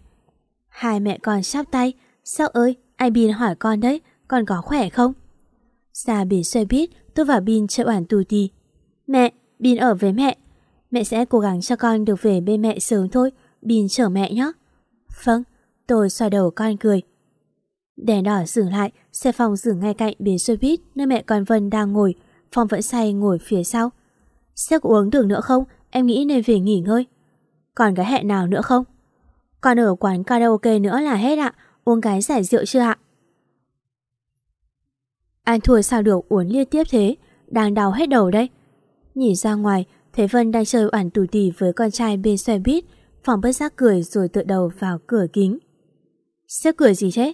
Speaker 2: Hai mẹ con sát tay. Sao ơi, ai bình hỏi con đấy, con có khỏe không? Ra Bình xe buýt, tôi và Bin chợ bản tù tì. Mẹ, Bin ở với mẹ. Mẹ sẽ cố gắng cho con được về bên mẹ sớm thôi. Bin chở mẹ nhé. Vâng, tôi xoa đầu con cười. Đèn đỏ dừng lại, xe phòng dừng ngay cạnh bến xe buýt nơi mẹ con Vân đang ngồi. Phong vẫn say ngồi phía sau. Sẽ có uống được nữa không? Em nghĩ nên về nghỉ ngơi. Còn cái hẹn nào nữa không? Còn ở quán karaoke nữa là hết ạ. Uống cái giải rượu chưa ạ? Anh thua sao được uống liên tiếp thế? Đang đau hết đầu đây. Nhìn ra ngoài, thấy Vân đang chơi oản tù tì với con trai bên xe buýt. Phòng bất giác cười rồi tựa đầu vào cửa kính. Sếp cười gì thế?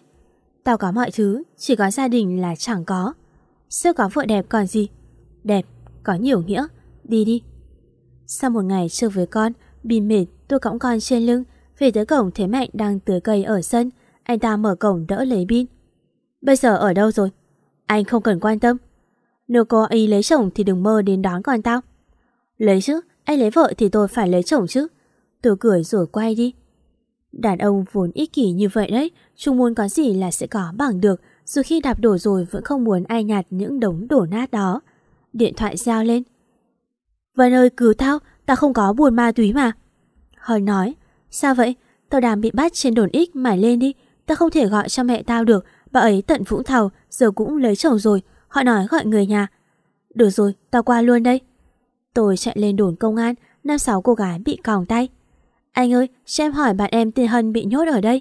Speaker 2: Tao có mọi thứ, chỉ có gia đình là chẳng có. Sếp có vợ đẹp còn gì? Đẹp, có nhiều nghĩa. Đi đi. Sau một ngày chơi với con, bị mệt, tôi cõng con trên lưng. Về tới cổng thấy Mạnh đang tưới cây ở sân. Anh ta mở cổng đỡ lấy Bin. Bây giờ ở đâu rồi? Anh không cần quan tâm. Nếu có ý lấy chồng thì đừng mơ đến đón con tao. Lấy chứ, anh lấy vợ thì tôi phải lấy chồng chứ. Tôi cười rồi quay đi. Đàn ông vốn ích kỷ như vậy đấy, chúng muốn có gì là sẽ có bằng được, dù khi đạp đổ rồi vẫn không muốn ai nhặt những đống đổ nát đó. Điện thoại giao lên. Vân ơi cứu tao, ta không có buồn ma túy mà. Hời nói, sao vậy? Tao đang bị bắt trên đồn ích mải lên đi, tao không thể gọi cho mẹ tao được, bà ấy tận Vũng Thầu, giờ cũng lấy chồng rồi, họ nói gọi người nhà. Được rồi, tao qua luôn đây. Tôi chạy lên đồn công an, năm sáu cô gái bị còng tay. Anh ơi, cho em hỏi bạn em tên Hân bị nhốt ở đây.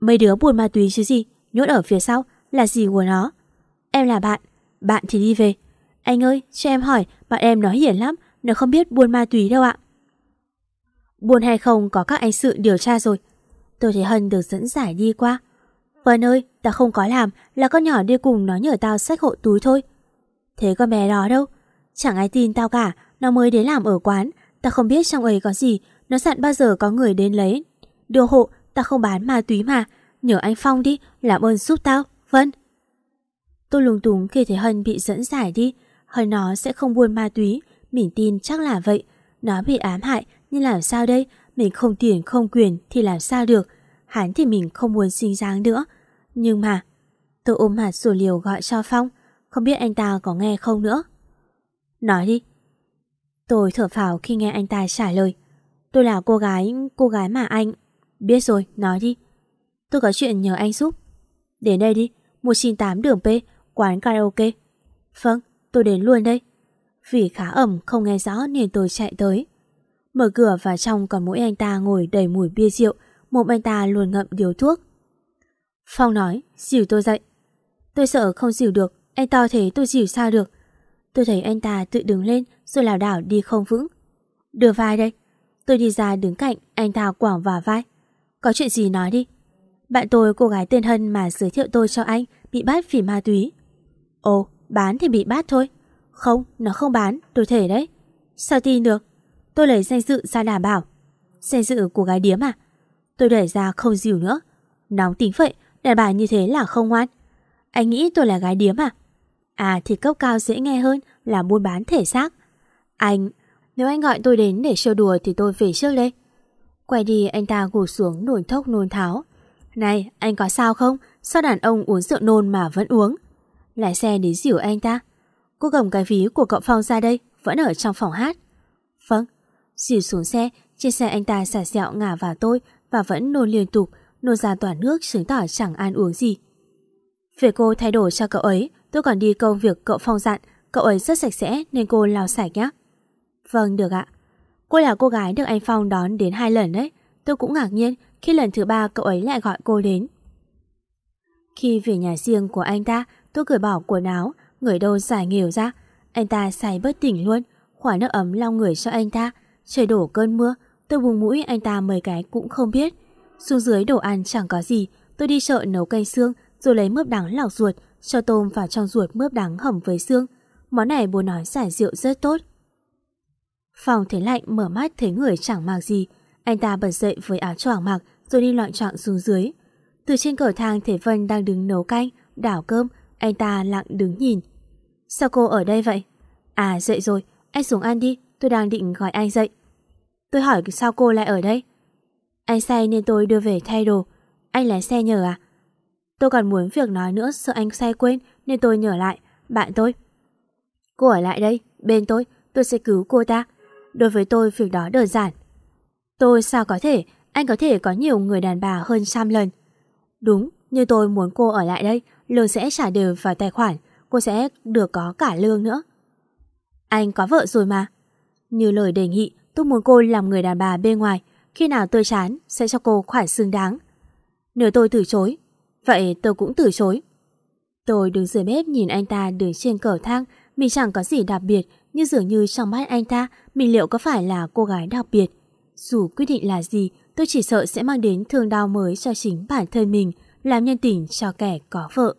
Speaker 2: Mấy đứa buồn ma túy chứ gì, nhốt ở phía sau, là gì của nó? Em là bạn, bạn thì đi về. Anh ơi, cho em hỏi, bạn em nói hiền lắm, nó không biết buôn ma túy đâu ạ. Buôn hay không có các anh sự điều tra rồi. Tôi thấy Hân được dẫn giải đi qua. Vân ơi, ta không có làm, là con nhỏ đi cùng nó nhờ tao xách hộ túi thôi. Thế con bé đó đâu? Chẳng ai tin tao cả, nó mới đến làm ở quán. Ta không biết trong ấy có gì, nó dặn bao giờ có người đến lấy. Đưa hộ, ta không bán ma túy mà. Nhờ anh Phong đi, làm ơn giúp tao, Vân. Tôi lúng túng khi thấy Hân bị dẫn giải đi. Hân nó sẽ không buôn ma túy, mình tin chắc là vậy. Nó bị ám hại, nhưng làm sao đây? Mình không tiền không quyền thì làm sao được? Hắn thì mình không muốn sinh dáng nữa. Nhưng mà, tôi ôm hạt sổ liều gọi cho Phong, không biết anh ta có nghe không nữa. Nói đi. Tôi thở phào khi nghe anh ta trả lời. Tôi là cô gái, cô gái mà anh... Biết rồi, nói đi. Tôi có chuyện nhờ anh giúp. Đến đây đi, 198 đường P, quán karaoke. Vâng, tôi đến luôn đây. Vì khá ẩm không nghe rõ nên tôi chạy tới. Mở cửa vào trong còn mỗi anh ta ngồi đầy mùi bia rượu, mồm anh ta luôn ngậm điếu thuốc. Phong nói, dìu tôi dậy. Tôi sợ không dìu được, anh to thế tôi dìu sao được. Tôi thấy anh ta tự đứng lên rồi lảo đảo đi không vững. Đưa vai đây. Tôi đi ra đứng cạnh, anh ta quảng vào vai. Có chuyện gì nói đi. Bạn tôi, cô gái tên Hân mà giới thiệu tôi cho anh, bị bắt vì ma túy. Ồ, bán thì bị bắt thôi. Không, nó không bán, tôi thể đấy. Sao tin được? Tôi lấy danh dự ra đảm bảo. Danh dự của gái điếm à? Tôi đẩy ra không dìu nữa. Nóng tính vậy, đàn bà như thế là không ngoan. Anh nghĩ tôi là gái điếm à? À thì cấp cao dễ nghe hơn là buôn bán thể xác. Anh, nếu anh gọi tôi đến để chơi đùa thì tôi về trước đây. Quay đi anh ta gục xuống nổi thốc nôn tháo. Này, anh có sao không? Sao đàn ông uống rượu nôn mà vẫn uống? lại xe đến dìu anh ta. Cô cầm cái ví của cậu Phong ra đây, vẫn ở trong phòng hát. Vâng. Dìu xuống xe, trên xe anh ta xả sẹo ngả vào tôi và vẫn nôn liên tục, nôn ra toàn nước chứng tỏ chẳng ăn uống gì. Về cô thay đổi cho cậu ấy, tôi còn đi công việc cậu phong dặn, cậu ấy rất sạch sẽ nên cô lau sạch nhé. Vâng, được ạ. Cô là cô gái được anh Phong đón đến hai lần đấy. Tôi cũng ngạc nhiên khi lần thứ ba cậu ấy lại gọi cô đến. Khi về nhà riêng của anh ta, tôi cởi bỏ quần áo, người đâu giải nghều ra. Anh ta say bất tỉnh luôn, khỏa nước ấm lau người cho anh ta. Trời đổ cơn mưa, tôi bùng mũi anh ta mấy cái cũng không biết. Xuống dưới đồ ăn chẳng có gì, tôi đi chợ nấu canh xương rồi lấy mướp đắng lọc ruột, cho tôm vào trong ruột mướp đắng hầm với xương. Món này bố nói giải rượu rất tốt. Phòng thấy lạnh mở mắt thấy người chẳng mặc gì. Anh ta bật dậy với áo choàng mặc rồi đi loạn trọng xuống dưới. Từ trên cầu thang thấy Vân đang đứng nấu canh, đảo cơm, anh ta lặng đứng nhìn. Sao cô ở đây vậy? À dậy rồi, anh xuống ăn đi, tôi đang định gọi anh dậy. Tôi hỏi sao cô lại ở đây? Anh say nên tôi đưa về thay đồ. Anh lái xe nhờ à? Tôi còn muốn việc nói nữa sợ anh say quên nên tôi nhờ lại, bạn tôi. Cô ở lại đây, bên tôi, tôi sẽ cứu cô ta. Đối với tôi việc đó đơn giản. Tôi sao có thể, anh có thể có nhiều người đàn bà hơn trăm lần. Đúng, như tôi muốn cô ở lại đây, lương sẽ trả đều vào tài khoản, cô sẽ được có cả lương nữa. Anh có vợ rồi mà. Như lời đề nghị, tôi muốn cô làm người đàn bà bên ngoài, khi nào tôi chán sẽ cho cô khoản xứng đáng. Nếu tôi từ chối, vậy tôi cũng từ chối. Tôi đứng dưới bếp nhìn anh ta đứng trên cầu thang, mình chẳng có gì đặc biệt, nhưng dường như trong mắt anh ta, mình liệu có phải là cô gái đặc biệt. Dù quyết định là gì, tôi chỉ sợ sẽ mang đến thương đau mới cho chính bản thân mình, làm nhân tình cho kẻ có vợ.